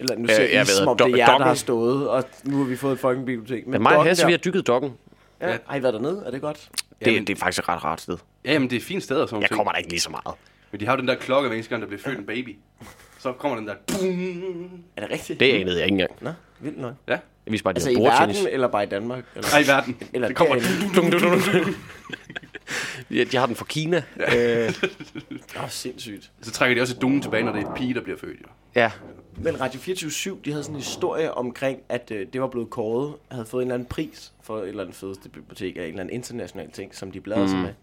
Eller nu siger jeg jeg, ved, I, som om do- det er jer, der har stået, og nu har vi fået et fucking bibliotek. Men mig og Hasse, vi har dykket dokken. Ja. Har I været dernede? Er det godt? Det, Jamen- det er faktisk et ret rart sted. Ja, jamen, det er fine steder, sådan nogle Jeg ting. kommer der ikke lige så meget. Men de har jo den der klokke, hver eneste gang, der bliver født en baby. Så kommer den der... Er det rigtigt? Det anede jeg ikke engang. Nå, vildt nok. Ja. Jeg vidste bare, at Altså det i verden, eller bare i Danmark? Eller? Ej, i verden. Eller det kommer... derinde. Dun, dun, dun, dun. Ja, Jeg har den fra Kina. Øh, Åh, oh, sindssygt. Så trækker de også et dungen tilbage, når det er pige, der bliver født. Jo. ja. Men Radio 24 de havde sådan en historie omkring, at øh, det var blevet kåret, havde fået en eller anden pris for et eller andet fedeste bibliotek af en eller anden international ting, som de bladrede mm. sig med.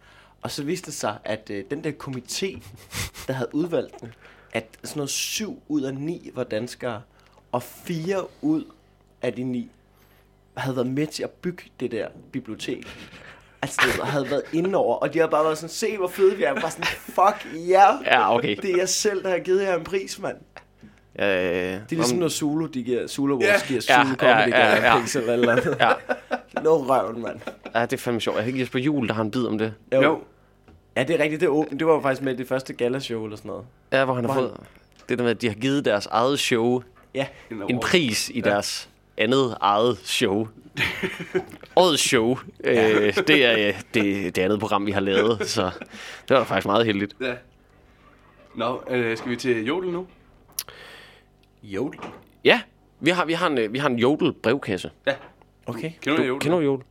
Og så viste det sig, at øh, den der komité, der havde udvalgt den, at sådan noget syv ud af ni var danskere, og fire ud af de ni havde været med til at bygge det der bibliotek. Altså, det havde været inde over, og de har bare været sådan, se hvor fede vi er. Bare sådan, fuck ja, yeah. Ja, okay. det er jeg selv, der har givet jer en pris, mand. Øh, Det er ligesom, når Zulu, de giver, Zulu Awards Ja. giver Ja, Zulu ja, Comedy ja, ja, ja. pris eller eller andet. Ja. Nå røven, mand. ja, det er fandme sjovt. Jeg har ikke Jesper Juhl, der har en bid om det. Jo. Jo. Ja, det er rigtigt. Det, er åbent. det var jo faktisk med det første galashow eller sådan noget. Ja, hvor han har fået... Det der med, at de har givet deres eget show Ja. en pris i deres andet eget show. Årets show. Øh, det er øh, det, det andet program, vi har lavet, så det var da faktisk meget heldigt. Ja. Nå, øh, skal vi til Jodel nu? Jodel. Ja, vi har, vi har en, øh, vi har en Jodel brevkasse. Ja. Okay. Kender du Jodel? Kender du Jodel?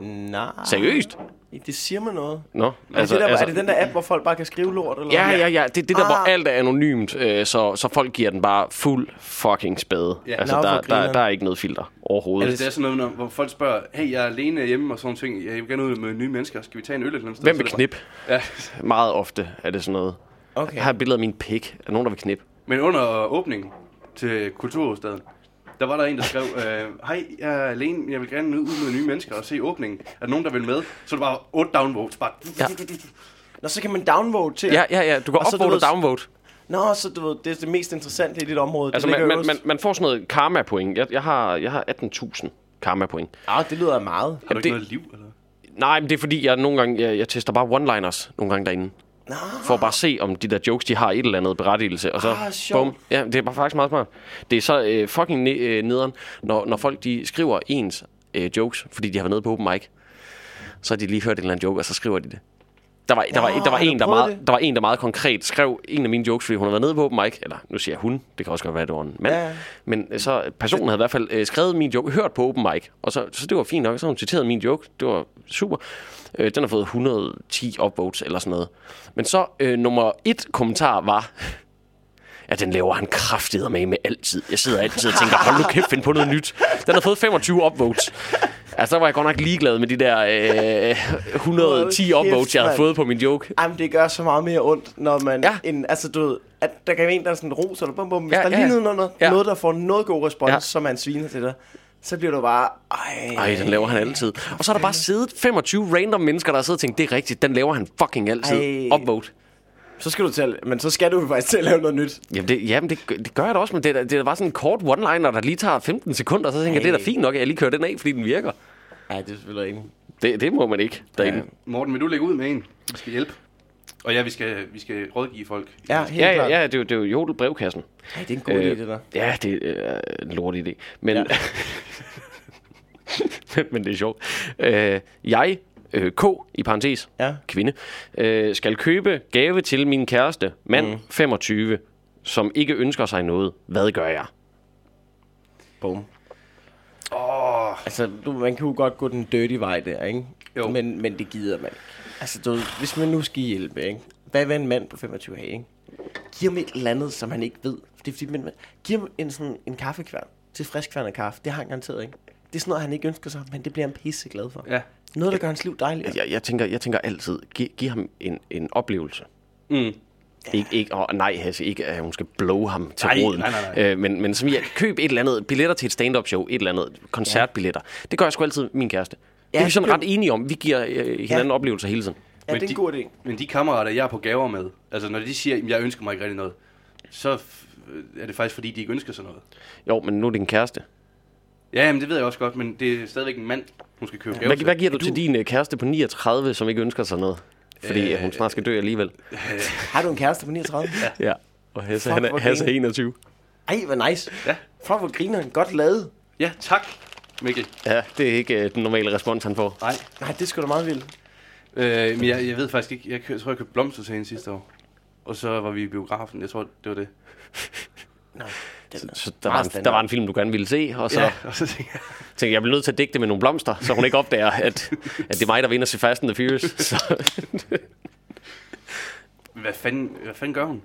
Nej. Seriøst? Det siger mig noget. Nå, Altså, er, det der, er det den der app, hvor folk bare kan skrive lort? Eller Ja, ja, ja. Det er det der, hvor Ah. alt er anonymt, øh, så, så folk giver den bare fuld fucking spade. Ja. altså, der, hvor der, der er ikke noget filter overhovedet. Altså, det er sådan noget, når, hvor folk spørger, hey, jeg er alene hjemme og sådan ting. Jeg vil gerne ud med nye mennesker. Skal vi tage en øl et eller andet sted? Hvem vil knip? Ja. Meget ofte er det sådan noget. Okay. Jeg har et billede af min pik. Er nogen, der vil knip? Men under åbningen til Kulturhovedstaden, Der var der en, der skrev, øh, hej, jeg er alene, jeg vil gerne ud med nye mennesker og se åbningen. Er der nogen, der vil med? Så det var otte downvotes, bare... Ja. Nå, så kan man downvote til. Ja, ja, ja. Du kan upvote og downvote. Nå, så du ved, det er det mest interessante i dit område. Altså, man, man, man, man får sådan noget karma-point. Jeg, jeg har, jeg har 18.000 karma-point. Ah, det lyder meget. Har du ikke det- noget liv, eller? Nej, men det er fordi, jeg nogle gange, jeg, jeg tester bare one-liners nogle gange derinde. Nå, For at bare se, om de der jokes, de har et eller andet berettigelse. Og så, Ah, sjovt. bum. Ja, det er bare faktisk meget smart. Det er så øh, fucking ne- øh, nederen, når, når folk de skriver ens øh, jokes, fordi de har været nede på open mic. Så har de lige hørt en eller anden joke, og så skriver de det. Der var, der, var, der, var en, der, meget, der var en, der meget konkret skrev en af mine jokes, fordi hun havde været nede på open mic. Eller nu siger jeg hun, det kan også godt være, det var en mand. Ja. Men øh, så personen havde i hvert fald øh, skrevet min joke, hørt på open mic. Og så, så det var fint nok, så hun citeret min joke. Det var super. Øh, den har fået 110 upvotes eller sådan noget. Men så øh, nummer et kommentar var, Ja, den laver han kraftigt med med altid. Jeg sidder altid og tænker, hold nu kæft, find på noget nyt. Den har fået 25 upvotes. Altså, der var jeg godt nok ligeglad med de der øh, 110 Hold upvotes, jeg havde fået på min joke. Jamen, det gør så meget mere ondt, når man... Ja. En, altså, du ved, at der kan være en, der er sådan ros, eller bum, bum. Hvis Ja, der ja, lige ja. noget, Ja. noget, der får noget god respons, Ja. som man sviner til dig, så bliver du bare... Ej, Ej, den laver han altid. Og så er der bare siddet 25 random mennesker, der har siddet og tænkt, det er rigtigt, den laver han fucking altid. Ej. Upvote. Så skal du til men så skal du faktisk til at lave noget nyt. Jamen, det, jamen det, det gør jeg da også, men det, er det er bare sådan en kort one-liner, der lige tager 15 sekunder, og så tænker jeg, det er da fint nok, at jeg lige kører den af, fordi den virker. Ja, det er selvfølgelig enig. Det, det må man ikke derinde. Morten, vil du lægge ud med en? Vi skal hjælpe. Og ja, vi skal, vi skal rådgive folk. Ja, helt Ja, ja, klart. ja, det, er jo- det er jo Jodel brevkassen. Ej, det er en god Øh, idé, det der. Ja, det er en lort idé. Men, ja. men det er sjovt. Øh, jeg, øh, K i parentes, Ja. kvinde, øh, skal købe gave til min kæreste, mand mm. 25, som ikke ønsker sig noget. Hvad gør jeg? Bum. Oh. Altså, du, man kan jo godt gå den dirty vej der, ikke? Jo. Men, men det gider man ikke. Altså, du, hvis man nu skal hjælpe, ikke? Hvad vil en mand på 25 have, ikke? Giv ham et eller andet, som han ikke ved. Det er fordi, man, giv ham en, sådan, en kaffekværn til friskværnet kaffe. Det har han garanteret, ikke? Det er sådan noget, han ikke ønsker sig, men det bliver han pisse glad for. Ja. Noget, der gør hans liv dejligt. Jeg, jeg, tænker, jeg tænker altid, giv, giv ham en, en oplevelse. Mm. Ikke, ikke, og nej, Hasse, ikke at hun skal blow ham til Nej, roden. nej, nej, nej. Øh, men, men som jeg, køb et eller andet, billetter til et stand-up show, et eller andet, koncertbilletter. Det gør jeg sgu altid min kæreste. Det Ja, er vi sådan køb- ret enige om. Vi giver øh, hinanden Ja. oplevelser hele tiden. Ja, Men det er de- en god idé. Men de kammerater, jeg er på gaver med, altså når de siger, at jeg ønsker mig ikke rigtig noget, så er det faktisk fordi, de ikke ønsker sig noget. Jo, men nu er det en kæreste. Ja, jamen, det ved jeg også godt, men det er stadigvæk en mand, hun skal købe gaver Hvad, til. hvad giver du, til din øh, kæreste på 39, som ikke ønsker sig noget? Fordi øh, hun snart skal dø alligevel. Har du en kæreste på 39? ja. Ja. Og Hasse, Fuck, han er, Hasse er griner. 21. Ej, hvor nice. Ja. Fuck, hvor griner han. Godt lavet. Ja, tak, Mikkel. Ja, det er ikke øh, den normale respons, han får. Nej. Nej, det er sgu da meget vildt. Øh, men jeg, jeg ved faktisk ikke, jeg, kø- jeg tror, jeg købte blomster til hende sidste år. Og så var vi i biografen, jeg tror, det var det. Nå, det er Så der var, en, der var en film, du gerne ville se, og så Ja, og så tænkte jeg, tænkte jeg, jeg bliver nødt til at dække det med nogle blomster, så hun ikke opdager, at, at det er mig, der vinder til Fast and the Furious. Så, hvad fanden, hvad fanden gør hun?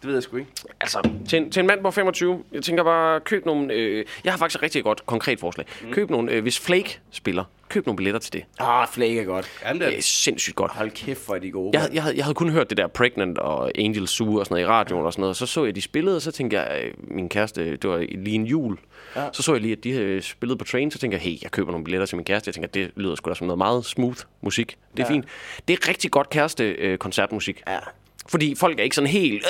Det ved jeg sgu ikke. altså, til en, til en mand på 25, jeg tænker bare, køb nogle... Øh, jeg har faktisk et rigtig godt konkret forslag. Mm. Køb nogle, øh, hvis Flake spiller, køb nogle billetter til det. Ah, Flake er godt. Jamen, Det det er sindssygt godt. Hold kæft, hvor er de gode. Jeg, havde- jeg, havde, jeg havde kun hørt det der Pregnant og Angel Zoo og sådan noget i radioen og sådan noget. Så så jeg, de spillede, og så tænkte jeg, min kæreste, det var lige en jul. Ja. Så så jeg lige, at de havde spillet på Train, så tænkte jeg, hey, jeg køber nogle billetter til min kæreste. Jeg tænker, det lyder sgu da som noget meget smooth musik. Det er ja. fint. Det er rigtig godt kæreste øh, koncertmusik. Ja. Fordi folk er ikke sådan helt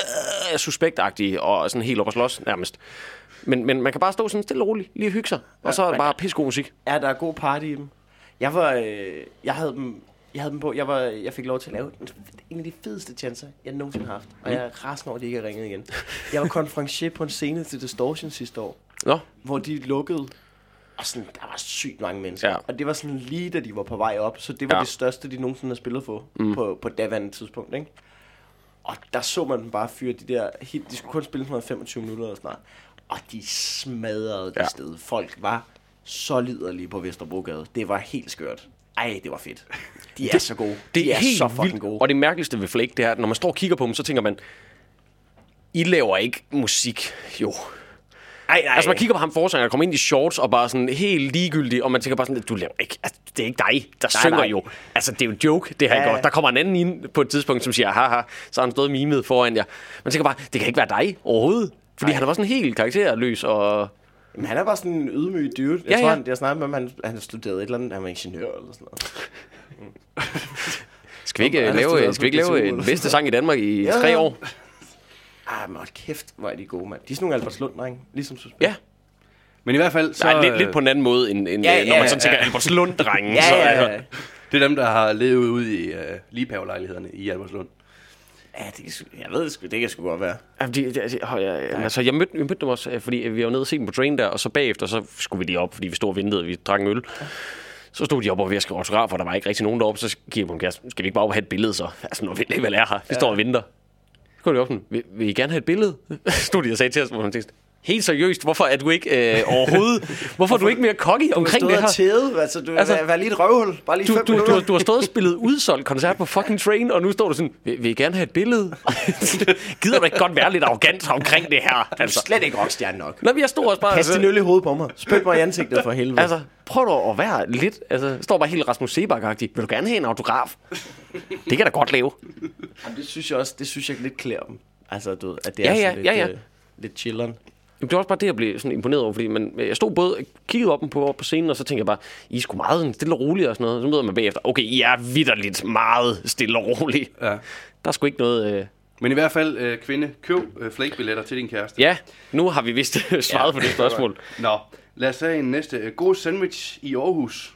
øh, suspektagtige og sådan helt op at slås nærmest. Men, men man kan bare stå sådan stille og roligt, lige hygge sig. Og så er det bare pissegod musik. Ja, der er god party i dem. Jeg var, øh, jeg havde dem, jeg havde dem på, jeg, var, jeg fik lov til at lave en af de fedeste chancer, jeg nogensinde har haft. Og jeg er rasende over, at de ikke har ringet igen. Jeg var konferencier på en scene til Distortion sidste år, Nå, hvor de lukkede, og sådan, der var sygt mange mennesker. Ja. Og det var sådan lige, da de var på vej op, så det var Ja. det største, de nogensinde har spillet på, mm. på, på daværende tidspunkt, ikke? Og der så man dem bare fyre de der hit. De skulle kun spille sådan noget 25 minutter eller sådan noget. Og de smadrede det Ja. sted. Folk var så liderlige på Vesterbrogade. Det var helt skørt. Ej, det var fedt. De er så gode. Det de er, er helt så fucking vildt. gode. Og det mærkeligste ved Flake, det er, at når man står og kigger på dem, så tænker man, I laver ikke musik, jo. Ej, nej. Altså man kigger på ham forsanger, der kommer ind i shorts og bare sådan helt ligegyldig, og man tænker bare sådan, du laver ikke, altså, det er ikke dig, der Nej, synger nej. jo. Altså det er jo en joke, det her Ja. godt. Der kommer en anden ind på et tidspunkt, som siger, haha, så har han stået mimet foran jer. Man tænker bare, det kan ikke være dig overhovedet. Fordi Nej. han var sådan helt karakterløs og Men han er bare sådan en ydmyg dude. Jeg Ja, tror, ja. Han, jeg snakkede med ham, han, han har studeret et eller andet, han var ingeniør eller sådan noget. Skal vi ikke, øh, lave, skal vi ikke lave DTU en bedste sang i Danmark i Ja, tre år? Ah, men kæft, hvor er de gode, mand. De er sådan nogle Albertslund, drenge. Ligesom Suspekt. Ja, Men i hvert fald, så... så, Nej, lidt, øh, lidt på en anden måde, end, end Ja, ja, når ja, man sådan ja. tænker Albertslund-drengen. Ja, så, ja, ja. Det er dem, der har levet ude i uh, ligepavelejlighederne i Albertslund. Ja, det, kan sgu- jeg ved det sgu, det kan sgu godt være. Jamen, de, de, de, oh, ja, ja. Altså, jeg mødte, jeg mødte dem også, øh, fordi vi var nede og se dem på train der, og så bagefter, så skulle vi lige op, fordi vi stod og ventede, og vi drak en øl. Så stod de op og ved at skrive autografer, der var ikke rigtig nogen deroppe, så gik jeg på en kæreste, skal vi ikke bare op og have et billede så? Altså, når vi alligevel er her, vi står og venter. Så går de op sådan, vil, vil I gerne have et billede? stod de og sagde til os, hvor man tænkte, helt seriøst, hvorfor er du ikke øh, overhovedet, hvorfor er du ikke mere cocky omkring det her? tæde, altså du Altså, altså, vær lige et røvhul. Bare lige Du, fem du, du, minutter. har- du har stået og spillet udsolgt koncert på fucking train, og nu står du sådan, vil, vil I gerne have et billede? Gider du ikke godt være lidt arrogant omkring det her? Du er Altså, slet ikke rockstjerne nok. Nå, men jeg stod også bare... Pas din øl i hovedet på mig. Spyt mig i ansigtet for helvede. Altså, prøv du at være lidt... Altså, står bare helt Rasmus Sebak-agtig. Vil du gerne have en autograf? Det kan da godt lave. Jamen, det synes jeg også, det synes jeg lidt klæder dem. Altså, du at det Ja, er ja, sådan lidt, ja, ja. Øh, lidt chilleren. Jamen, det var også bare det, jeg blev sådan imponeret over, fordi man, jeg stod både og kiggede op på, på scenen, og så tænkte jeg bare, I er sgu meget sådan stille og roligt og sådan noget. Så møder man bagefter, okay, I er vidderligt meget stille og roligt. Ja. Der er sgu ikke noget... Øh... Men i hvert fald, øh, kvinde, køb øh, flake-billetter til din kæreste. Ja, nu har vi vist svaret ja, på det spørgsmål. Nå, lad os have en næste. Øh, God sandwich i Aarhus.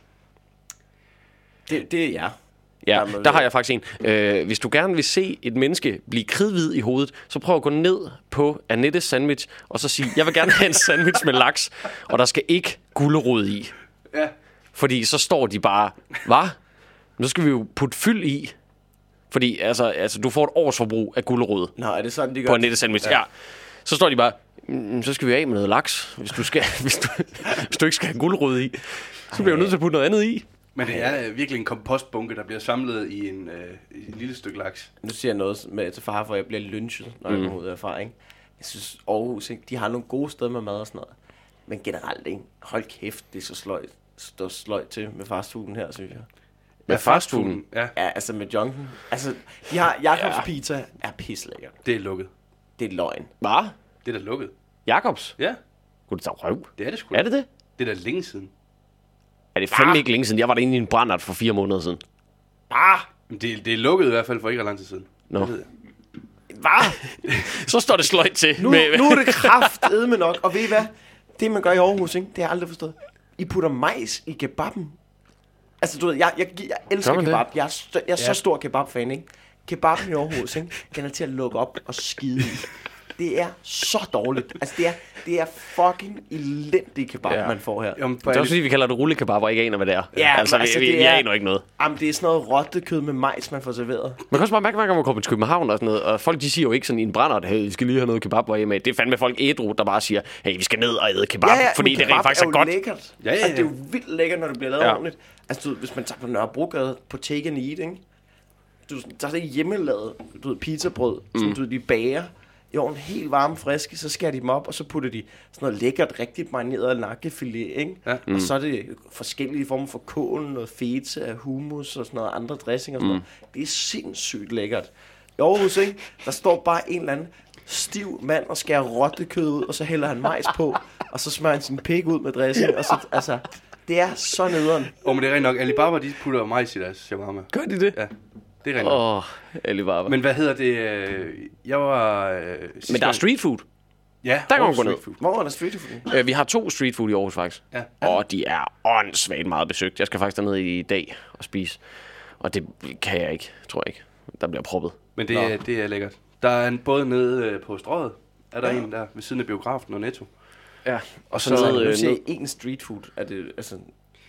Det, det er jeg. Ja, Jamen, der har jeg faktisk en. Øh, hvis du gerne vil se et menneske blive kridhvid i hovedet, så prøv at gå ned på Annettes Sandwich, og så sige, jeg vil gerne have en sandwich med laks, og der skal ikke gulerod i. Ja. Fordi så står de bare, hvad? Nu skal vi jo putte fyld i. Fordi altså, altså, du får et års forbrug af gulerod Nå, er det sådan, de gør? på Annettes Sandwich. Ja. Så står de bare, "Mm, så skal vi af med noget laks, hvis du, skal, hvis du, hvis du ikke skal have gulerod i. Så bliver du nødt til at putte noget andet i. Men det er øh, virkelig en kompostbunke, der bliver samlet i en, øh, i en lille stykke laks. Nu siger jeg noget med til far, for at jeg bliver lynchet, når jeg kommer ud af erfaring. Jeg synes, Aarhus, ikke? de har nogle gode steder med mad og sådan noget. Men generelt, ikke? hold kæft, det er så sløjt, står sløjt til med fastfooden her, synes jeg. Med fastfooden. Ja, Ja, altså med junken. Altså, de har, Jakobs ja. pizza er pislækker. det er lukket. Det er løgn. Hvad? Det er da lukket. Jakobs? Ja, Gud, det røv. det er det sgu. Er det det? Det er da længe siden. Er det fandme ikke længe siden? Jeg var derinde i en brændert for fire måneder siden. Ah! Det, det er lukket i hvert fald for ikke lang tid siden. Nå. Jeg. Hvad? Så står det sløjt til. Nu, med, nu er det kraftedme nok. Og ved I hvad? Det, man gør i Aarhus, ikke? det har jeg aldrig forstået. I putter majs i kebaben. Altså, du ved, jeg, jeg, jeg elsker man det? kebab. Jeg er, stø- jeg er Ja. så stor kebab-fan, ikke? Kebaben i Aarhus, ikke? Den er til at lukke op og skide i. Det er så dårligt. Altså, det er, det er fucking elendig kebab, Ja. ja. man får her. Jamen, det er også fordi, vi kalder det rullekebab, og ikke aner, hvad det er. Ja, altså, altså, vi, vi, det vi er- aner ikke noget. Jamen, det er sådan noget rottekød med majs, man får serveret. Man kan også bare mærke, gang man kommer til København og sådan noget, og folk de siger jo ikke sådan i en brænder, at hey, vi skal lige have noget kebab, hvor I er med. Det er fandme folk ædru, der bare siger, hey, vi skal ned og æde kebab, fordi men det kebab rent faktisk er, jo godt. Lækkert. Ja, ja, Altså, det er ja. jo vildt lækkert, når det bliver lavet Ja. ja. ordentligt. Altså, du, hvis man tager på Nørrebrogade på Take and Eat, ikke? Du, der er det hjemmelavet, du ved, pizzabrød, mm. som du ved, de bager i ovnen helt varme, friske, så skærer de dem op, og så putter de sådan noget lækkert, rigtigt marineret nakkefilet, ikke? Ja. Mm. Og så er det forskellige former for kål, noget feta, hummus og sådan noget, andre dressing og sådan mm. noget. Det er sindssygt lækkert. I Aarhus, ikke? Der står bare en eller anden stiv mand og skærer rottekød ud, og så hælder han majs på, og så smører han sin pik ud med dressing, og så, altså, det er så nederen. oh, men det er rent nok. Alibaba, de putter majs i deres shawarma. Gør de det? Ja, det er nok. Åh, oh, Alibaba. Men, hvad hedder det? øh, Jeg var... øh, Men der er street food. Ja, Der kan man og gå ned. street food. Hvor er der street food? Uh, vi har to street food i Aarhus faktisk. Ja. Og de er åndssvagt meget besøgt. Jeg skal faktisk derned i dag og spise. Og det kan jeg ikke, tror jeg ikke. Der bliver proppet. Men det, er, det er lækkert. Der er en både nede øh, på strøget, er der ja. en der ved siden af biografen og Netto. Ja. Og så, Så så når ned, du øh, siger en street food, er det, altså,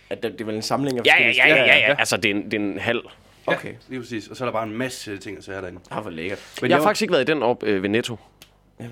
at det, det er vel en samling af Ja, ja, forskellige ja, ja, ja, ja. Altså, det er en, det er en halv. Okay. Ja, lige præcis. Og så er der bare en masse ting at sige derinde. Ah, hvor lækkert. Men Jeg har jeg, faktisk ikke været i den op øh, ved Netto.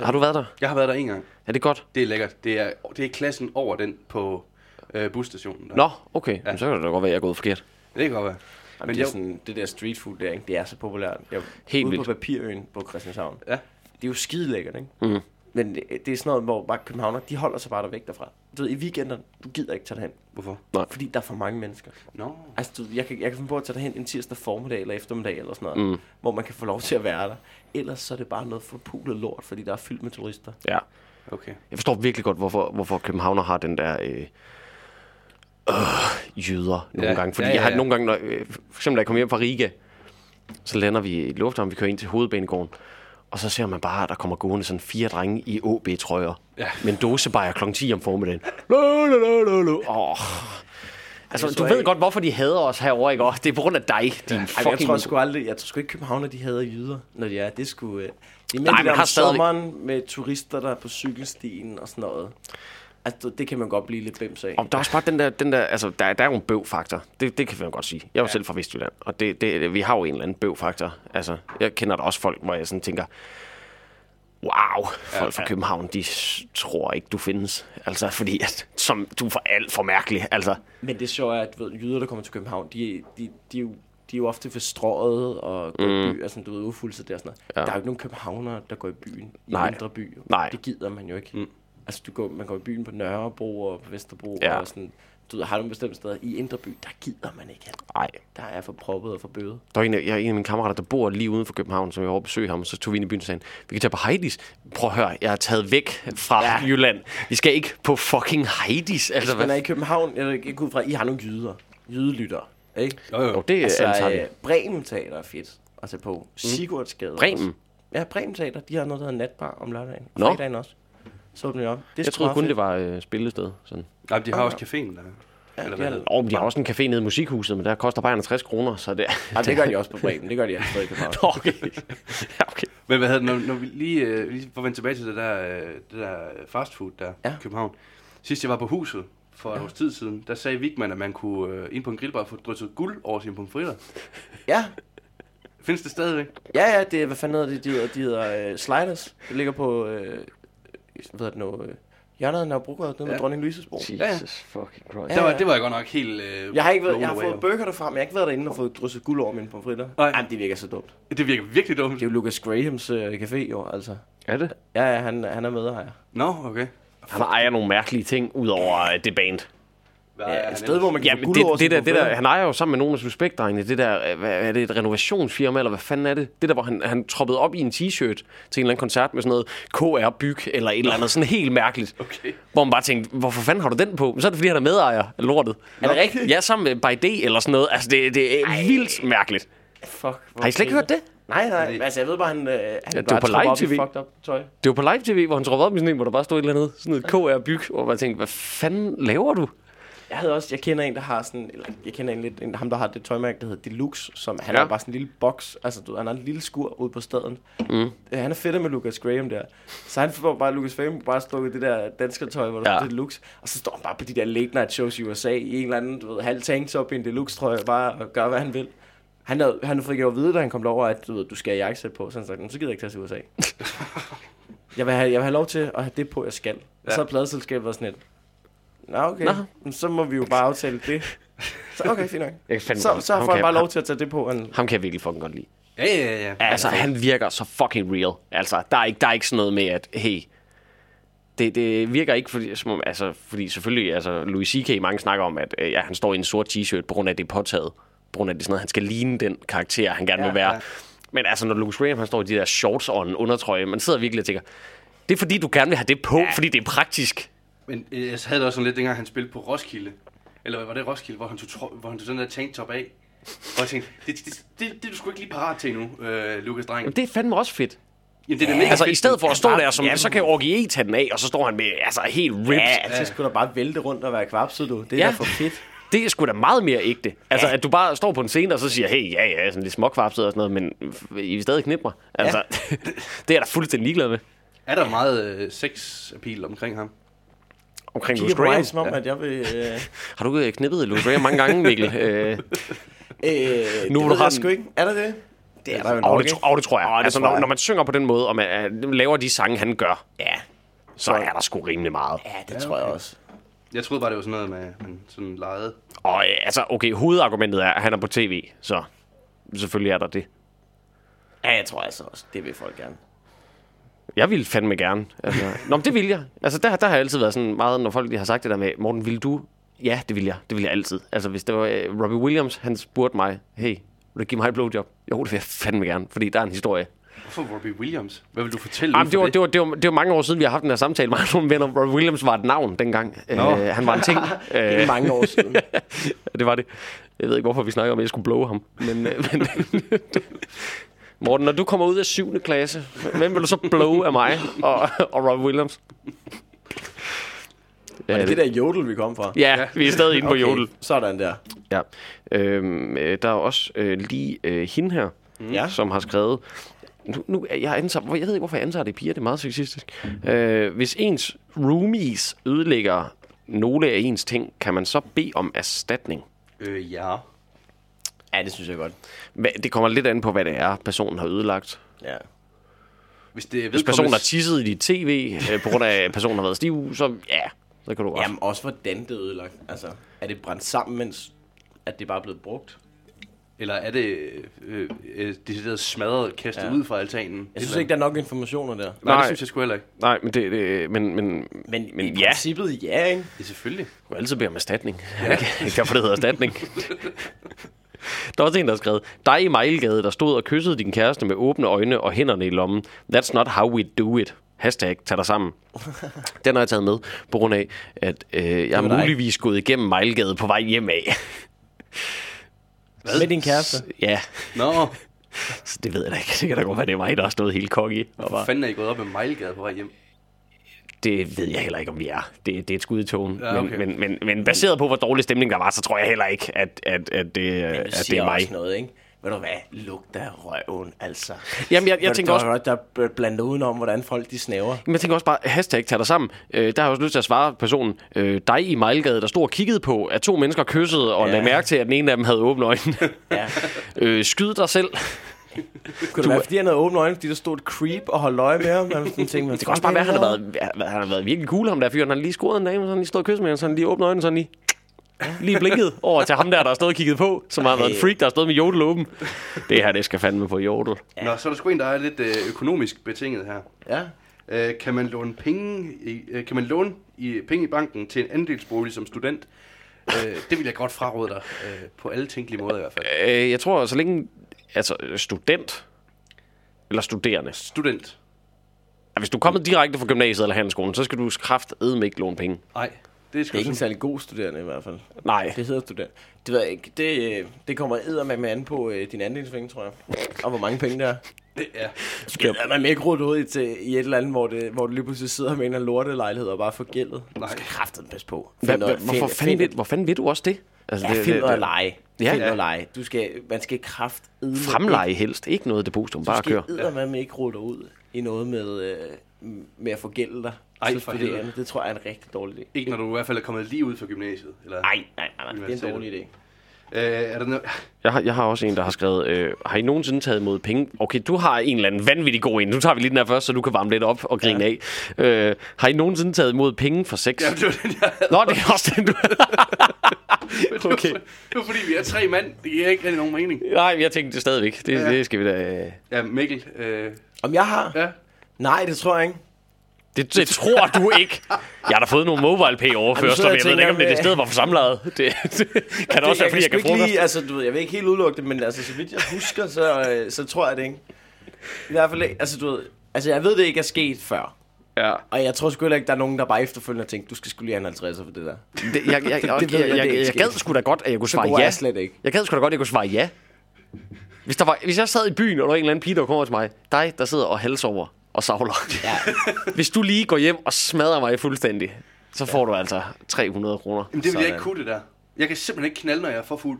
Har du været der? jeg har været der en gang. Er det godt? Det er lækkert. Det er, det er klassen over den på øh, busstationen. Der. Nå, okay. Ja. Så kan det da godt være, at jeg er gået forkert. Det kan godt være. Men Men det, er sådan, det der street food der, ikke? det er så populært. Jeg, Helt ude vildt. på Papirøen på Christianshavn. Ja. Det er jo skide lækkert, ikke? Mhm. Men det, det, er sådan noget, hvor bare københavner, de holder sig bare der væk derfra. Du ved, i weekenden, du gider ikke tage derhen, hvorfor? fordi der er for mange mennesker. Nå. Altså, du, jeg, kan, jeg kan finde på at tage derhen en tirsdag formiddag eller eftermiddag eller sådan noget, mm. hvor man kan få lov til at være der. Ellers så er det bare noget forpulet lort, fordi der er fyldt med turister. Ja. Okay. Jeg forstår virkelig godt, hvorfor, hvorfor Københavner har den der... Øh, øh, jøder nogle Ja. gange. Fordi Ja, ja, jeg har ja. nogle gange, når, øh, for eksempel da jeg kom hjem fra Riga, så lander vi i lufthavnen, vi kører ind til hovedbanegården, og så ser man bare, at der kommer gående sådan fire drenge i OB-trøjer. Ja. Med en dåsebajer kl. 10 om formiddagen. La, la, la, la. Åh. Altså, Jeg du ved ikke- godt, hvorfor de hader os herovre, ikke? Det er på grund af dig, din Ej, men jeg fucking... tror sgu aldrig, jeg tror sgu ikke Københavner, de hader jyder, når de er. Det sgu... Øh, det er mere Nej, det der har om stadig- sommeren med turister, der er på cykelstien og sådan noget. Altså, det kan man godt blive lidt bims af. Og der er også bare den der, den der altså, der, der er jo en bøvfaktor. Det, det kan man godt sige. Jeg er jo ja. selv fra Vestjylland, og det, det, vi har jo en eller anden bøvfaktor. Altså, jeg kender da også folk, hvor jeg sådan tænker, wow, folk fra København, de tror ikke, du findes. Altså, fordi at, som, du er for alt for mærkelig. Altså, Men det sjove er, at ved, jyder, der kommer til København, de, de, de, er jo, de er jo ofte ved strøget og går mm. i by, altså du ved, udfuldset der og sådan noget. Ja. Der er jo ikke nogen københavnere, der går i byen, i Nej. indre by. Nej. Det gider man jo ikke. Mm. Altså, du går, man går i byen på Nørrebro og på Vesterbro Ja. og sådan, du ved, har nogle bestemte steder. I indre by, der gider man ikke nej. Der er for proppet og for bøde. Der er en af, jeg er en af mine kammerater, der bor lige uden for København, som jeg var besøge ham, så tog vi ind i byen og sagde, vi kan tage på Heidis. Prøv at høre, jeg er taget væk fra ja. Jylland. Vi skal ikke på fucking Heidis. Altså, Hvis man er i København, jeg ikke ud fra, I har nogle jyder. Jydelytter, ikke? Jo, jo. Jo, det er altså, altså, øh, Bremen Teater er fedt at se på. Sigurdsgade Bremen? også. Ja, Bremen Teater, de har noget, der hedder natbar om lørdagen. Og Nå. fredagen også. Så åbner de op. Det jeg troede kun, fedt. det var øh, spillested. Sådan. Nej, de har også caféen der. Ja, Eller de har- Og de har også en café nede i Musikhuset, men der koster bare 60 kroner, så det... Ja, det gør de også på Bremen. Det gør de altså i København. okay. ja, okay. Men hvad hedder det, når, når vi lige, øh, lige får vendt tilbage til det der, øh, det der fastfood der Ja. i København. Sidst jeg var på huset for et års tid siden, der sagde Vigman, at man kunne øh, ind på en grillbar få drysset guld over sine pomfritter. Ja, Findes det stadigvæk? ja, ja, det er, hvad fanden hedder det? De hedder, de hedder uh, Sliders. Det ligger på, øh, hvad hedder det nu, øh, hjørnet af Nørrebrogade, nede med Ja. Dronning Louise's bro. Jesus fucking Christ. Ja, det, var, det var jeg godt nok helt... Øh, Jeg har ikke været, jeg har fået burger derfra, men jeg har ikke været derinde og fået drysset guld over mine pomfritter. Nej. Jamen, det virker så dumt. Det virker virkelig dumt. Det er jo Lucas Grahams øh, café, jo, altså. Er det? Ja, ja, han, han er medejer. Nå, okay. Han ejer nogle mærkelige ting, ud over øh, det band. Hvad Ja, er et sted, hvor man kan Ja, det, det, der, det der, han ejer jo sammen med nogle af suspektdrengene, det der, øh, hvad er det, et renovationsfirma, eller hvad fanden er det? Det der, hvor han, han troppede op i en t-shirt til en eller anden koncert med sådan noget KR Byg, eller et eller andet sådan helt mærkeligt. Okay. Hvor man bare tænkte, hvorfor fanden har du den på? Men så er det, fordi han er medejer af lortet. Er det rigtigt? Ja, sammen med By Day eller sådan noget. Altså, det, det er Ej. vildt mærkeligt. Fuck. hvor Har I slet ikke hørt det? Nej, nej. Altså, jeg ved bare, han, øh, han det var bare på live op TV. fucked up tøj. Det var på live tv, hvor han troppede op i sådan en, hvor der bare stod et eller andet, sådan et KR Byg, hvor man tænkte, hvad fanden laver du? Jeg havde også, jeg kender en, der har sådan, eller jeg kender en lidt, en, ham der har det tøjmærke, der hedder Deluxe, som han Ja. ja. har bare sådan en lille boks, altså du, han har en lille skur ude på staden. Mm. Han er fedt med Lucas Graham der. Så han får bare Lucas Graham bare stukket det der danskertøj, hvor der Ja. ja. Deluxe, og så står han bare på de der late night shows i USA i en eller anden, du ved, halv tanktop i en Deluxe trøje, bare og gør, hvad han vil. Han, havde, han fik jo at vide, da han kom derover, at du, ved, du skal have jakkesæt på, så han sagde, "Nå, så gider jeg ikke tage til USA. jeg, vil have, jeg vil have lov til at have det på, jeg skal. Og så Ja. er pladeselskabet været sådan lidt, Nå, okay. Nå. Så må vi jo bare aftale det. Så okay, fint nok. Jeg kan Så, så får han bare lov til at tage det på. Han, Ham kan jeg virkelig fucking godt lide. Ja, ja, ja. ja. Altså, han virker så fucking real. Altså, der er ikke, der er ikke sådan noget med, at hey, det, det virker ikke, fordi, som om, altså, fordi selvfølgelig, altså, Louis C.K. mange snakker om, at øh, ja, han står i en sort t-shirt, på grund af, det er påtaget. På grund af, det er sådan noget, han skal ligne den karakter, han gerne Ja, vil være. ja. Men altså, når Lucas Graham, han står i de der shorts og en undertrøje, man sidder virkelig og tænker, det er fordi, du gerne vil have det på, ja. fordi det er praktisk. Men øh, jeg havde det også sådan lidt, dengang han spillede på Roskilde. Eller var det Roskilde, hvor han tog, hvor han tog sådan der tanktop af. Og jeg tænkte, det, det, det, det er du sgu ikke lige parat til nu, øh, Lukas Dreng. Men det er fandme også fedt. Jamen, det er da mega Altså, fedt. i stedet for at stå der, som, ja, så kan Orgie E tage den af, og så står han med, altså, helt ripped. ja, så skulle der bare vælte rundt og være kvapset, du. Det er Ja. ja. da for fedt. Det er sgu da meget mere ægte. Altså, at du bare står på en scene, og så siger, hey, ja, ja, sådan lidt småkvapset og sådan noget, men I vil stadig knippe mig. Altså, det er jeg da fuldstændig ligeglad med. Er der meget øh, sex-appeal omkring ham? Omkring Louis Graham. mig, som om, at jeg vil... Øh, Har du øh, knippet Louis Graham mange gange, Mikkel? øh, øh, Nu det du har sgu ikke. Er der det? Det er der jo og, nok, det, tro- det tror jeg. Åh, det altså, tror når, jeg. når man synger på den måde, og man uh, laver de sange, han gør, Ja, så er der sgu rimelig meget. ja det tror jeg også. Jeg troede bare, det var sådan noget med, at man sådan legede. Og øh, altså, okay, hovedargumentet er, at han er på tv, så selvfølgelig er der det. Ja, jeg tror altså også. Det vil folk gerne. Jeg vil fandme gerne. Altså, nå, men det vil jeg. Altså, der, der har jeg altid været sådan meget, når folk har sagt det der med, Morten, vil du? Ja, det vil jeg. Det vil jeg altid. Altså, hvis det var uh, Robbie Williams, han spurgte mig, hey, vil du give mig et blowjob? Jo, det vil jeg fandme gerne, fordi der er en historie. Hvorfor Robbie Williams? Hvad vil du fortælle Jamen, det, var, det, var, det, var, det var mange år siden, vi har haft den her samtale med nogle venner. Robbie Williams var et navn dengang. Øh, Nå. han var en ting. Det er øh, mange år siden. det var det. Jeg ved ikke, hvorfor vi snakker om, at jeg skulle blowe ham. Men, men Morten, når du kommer ud af 7. klasse, hvem vil du så blowe af mig og, og Robbie Williams? Var det det der jodel, vi kom fra? Ja, vi er stadig inde på Jodel. Sådan der. Ja. Øhm, øh, der er også øh, lige øh, hende her, Mm. Ja. som har skrevet... Nu, nu, jeg, antager, jeg ved ikke, hvorfor jeg antager, det er piger. Det er meget sexistisk. Øh, hvis ens roomies ødelægger nogle af ens ting, kan man så bede om erstatning? Øh, ja. Ja, det synes jeg godt. Det kommer lidt an på, hvad det er, personen har ødelagt. Ja. Hvis det er Hvis personen har tisset i dit tv, øh, på grund af, at personen har været stiv, så ja, så kan du også. Jamen også hvordan det er ødelagt. Altså, er det brændt sammen, mens at det bare er blevet brugt? Eller er det øh, øh, decideret smadret, kastet Ja. ud fra altanen? Jeg synes eller ikke, der er nok informationer der. Nej, Nej. det synes jeg sgu heller ikke. Nej, men det, det men, men, Men, Men i ja. princippet, ja, ikke? Det er selvfølgelig. Du kan altid bede om erstatning. Ja. Jeg kan ikke derfor, det hedder erstatning. Der er også en, der har skrevet, dig i Mejlgade, der stod og kyssede din kæreste med åbne øjne og hænderne i lommen. That's not how we do it. Hashtag, tag dig sammen. Den har jeg taget med, på grund af, at øh, jeg er var dig. muligvis gået igennem Mejlgade på vej hjem af. Med din kæreste. ja, Nå, så det ved jeg da ikke. Det kan da godt være, det er mig, der har stået helt cocky. Og hvor fanden er I gået op med Mejlgade på vej hjem? Det ved jeg heller ikke, om vi er. Det, det er et skud i togen. Ja, okay. men, men, men, men baseret på, hvor dårlig stemning der var, så tror jeg heller ikke, at, at, at, det, at det er mig. også noget, ikke? Ved du hvad? Lugt af røven, altså. Jamen, jeg, jeg tænker der, også, Der er blandet udenom, hvordan folk de snæver. Men jeg tænker også bare, hashtag tag dig sammen. Øh, der har jeg også lyst til at svare personen, øh, dig i Mejlgade, der stod og kiggede på, at to mennesker kyssede, og ja. lagde mærke til, at den ene af dem havde åbne øjne. Ja. øh, skyd dig selv. Kunne det være, fordi han havde åbne øjne, fordi der stod et creep og holdt øje med ham? Man sådan tænkte, Det kan også bare være, at han har været, han har været virkelig cool, ham der fyren. Han har lige scoret en dame, så han lige stået og kysset med hende, så han lige åbnet øjnene, sådan lige lige blinket over til ham der, der har stået og kigget på, som har været en freak, der har stået med jodel åben. Det her, det skal fandme på jodel. Ja. Nå, så er der sgu en, der er lidt øh, økonomisk betinget her. Ja. Øh, kan man låne penge i, øh, kan man låne i, penge i banken til en andelsbolig som student? øh, det vil jeg godt fraråde dig, øh, på alle tænkelige måder i hvert fald. Øh, jeg tror, så længe altså, student eller studerende. Student. Ja, Hvis du er kommet direkte fra gymnasiet eller handelsskolen, så skal du kraftedme ikke låne penge. Nej, det er er ikke en særlig god studerende i hvert fald. Nej. Det hedder student. Det ved jeg ikke. Det, øh, det kommer eddermame med an på øh, din andelsvinge, tror jeg. Og hvor mange penge der er. Det. Du skal man ikke rodet ud i, til, i et eller andet, hvor, det, hvor du lige pludselig sidder med en eller anden lortelejlighed og bare får gældet. Nej. Du skal kraftedeme passe på. Hva, Find hva, noget- hvorfor, fanden ved, hvor fanden ved du også det? Altså, Ja, det, find noget at det, lege. Ja. Find Ja. noget at lege. Du skal, man skal kraftedeme... fremleje helst. Ikke noget depositum, Du bare kør. skal eddermame ikke rulle ud i noget med, øh, med at få gældet dig. Ej, for helvede. Det tror jeg er en rigtig dårlig idé. Ikke når du i hvert fald er kommet lige ud fra gymnasiet. Eller, Nej, nej, nej, nej. Det er en dårlig idé. Øh, er der noget? Jeg har, jeg har også en, der har skrevet, øh, har I nogensinde taget imod penge? Okay, du har en eller anden vanvittig god en. Nu tager vi lige den her først, så du kan varme lidt op og grine ja. af. Øh, har I nogensinde taget imod penge for sex? Ja, det var den, jeg havde. Nå, det er også den, du... Var, Okay. det var fordi, vi er tre mand. Det giver ikke rigtig nogen mening. Nej, jeg tænkte det stadigvæk. Det, Ja. det skal vi da... Ja, Mikkel. Øh, Om jeg har? ja. Nej, det tror jeg ikke. Det, det tror du ikke. Jeg har da fået nogle mobile pay overførsler, men jeg jeg ved ikke, om det er det tænker, sted, hvor for samlejet. Det, det kan det også være, fordi jeg kan sgu ikke frokost. lige, altså, du ved, jeg vil ikke helt udelukke det, men altså, så vidt jeg husker, så, øh, så tror jeg det ikke. I hvert fald ikke, altså du ved, altså jeg ved det ikke er sket før. Ja. Og jeg tror sgu heller ikke, der er nogen, der bare efterfølgende har tænkt, du skal skulle lige have en 50'er for det der. Det, jeg, jeg, jeg, Det jeg, ved jeg, jeg, det er jeg, jeg gad sgu da godt, at jeg kunne svare ja. jeg slet ikke. Jeg gad sgu da godt, at jeg kunne svare ja. Hvis, der var, hvis jeg sad i byen, og der var en eller anden pige, der kommer til mig. Dig, der sidder og hals over og savler. Ja. Hvis du lige går hjem og smadrer mig fuldstændig, så får du altså 300 kroner. Jamen, det vil jeg ikke kunne, det der. Jeg kan simpelthen ikke knalde, når jeg er for fuld.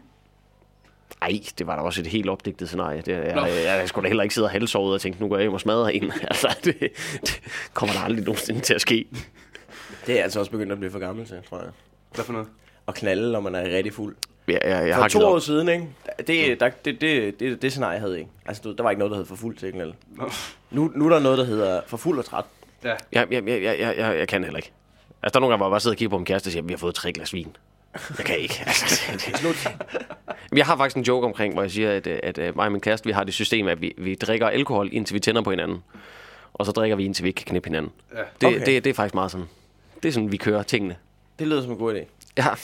Ej, det var da også et helt opdigtet scenarie. Det, jeg, jeg, jeg, jeg skulle da heller ikke sidde og halsover og tænke, nu går jeg hjem og smadrer en. altså, det, det kommer der aldrig nogensinde til at ske. Det er altså også begyndt at blive for gammel til, tror jeg. Hvad for noget? At knalde, når man er rigtig fuld. Jeg, jeg, jeg For har to år op. siden, ikke? Det, der, det, det, det, det scenarie havde jeg ikke. Altså, der var ikke noget, der hed for fuld til at knalde. Nu, nu er der noget, der hedder for fuld og træt. Ja. Jeg, jeg, jeg, jeg, jeg, jeg, kan heller ikke. Altså, der er nogle gange, hvor jeg bare sidder og kigger på min kæreste og siger, vi har fået tre glas vin. Jeg kan ikke. Altså, det, det, Slut. Men jeg har faktisk en joke omkring, hvor jeg siger, at, at, mig og min kæreste, vi har det system, at vi, vi drikker alkohol, indtil vi tænder på hinanden. Og så drikker vi, indtil vi ikke kan knippe hinanden. Ja. Det, Okay. okay. det, det er faktisk meget sådan. Det er sådan, vi kører tingene. Det lyder som en god idé. Ja.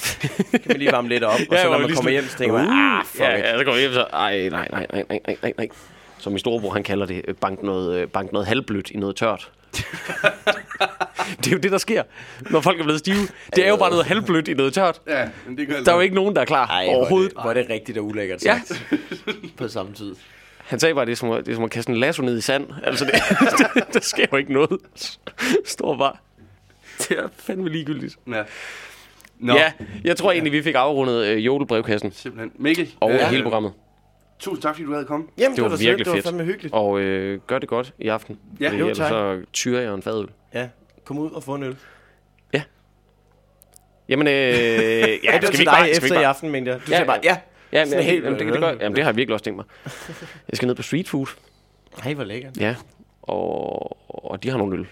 Kan man lige varme lidt op, og så Ja, når og man kommer hjem, så tænker man, ah, fuck ja, ja, så går vi hjem så, ej, nej, nej, nej, nej, nej, nej. Som min storebror han kalder det, øh, bank noget, øh, bank noget halvblødt i noget tørt. det er jo det, der sker, når folk er blevet stive. Det er jo bare noget halvblødt i noget tørt. Ja, men det gør Der er jo ikke nogen, der er klar Ej, overhovedet. Hvor er, det, er rigtigt og ulækkert Ja. sagt. på samme tid. Han sagde bare, det er som, at- det er som at kaste en lasso ned i sand. Altså, det, det, der sker jo ikke noget. Står bare. Det er fandme ligegyldigt. Ja. Nå. Ja, jeg tror egentlig, vi fik afrundet øh, jodelbrevkassen simpelthen. Mikkel, og øh, hele programmet. Tusind tak, fordi du havde kommet. Jamen, Det var da virkelig sødt. Det var fedt. fandme hyggeligt. Og øh, gør det godt i aften. Ja, Fordi jo, ellers tak. så tyrer jeg en fadøl. Ja, kom ud og få en øl. Jamen, øh, ja, Ja, det var skal vi ikke bare, efter i aften, mente jeg. Du Ja, sagde bare, ja. Ja, men, helt- jamen, det, det, gør, jamen, det har jeg virkelig også tænkt mig. Jeg skal ned på street food. Ej, hvor lækkert. Ja, og, og de har nogle øl.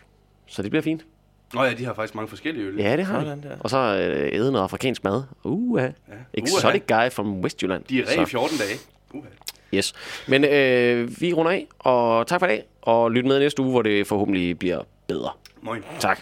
Så det bliver fint. Nå ja, de har faktisk mange forskellige øl. Ja, det har Sådan de. Og så øh, æde noget afrikansk mad. Uh, ja. Exotic guy from Westjylland. De er i Så, 14 dage. Uh, yes. Men øh, vi runder af, og tak for i dag. Og lyt med næste uge, hvor det forhåbentlig bliver bedre. Moin. Tak.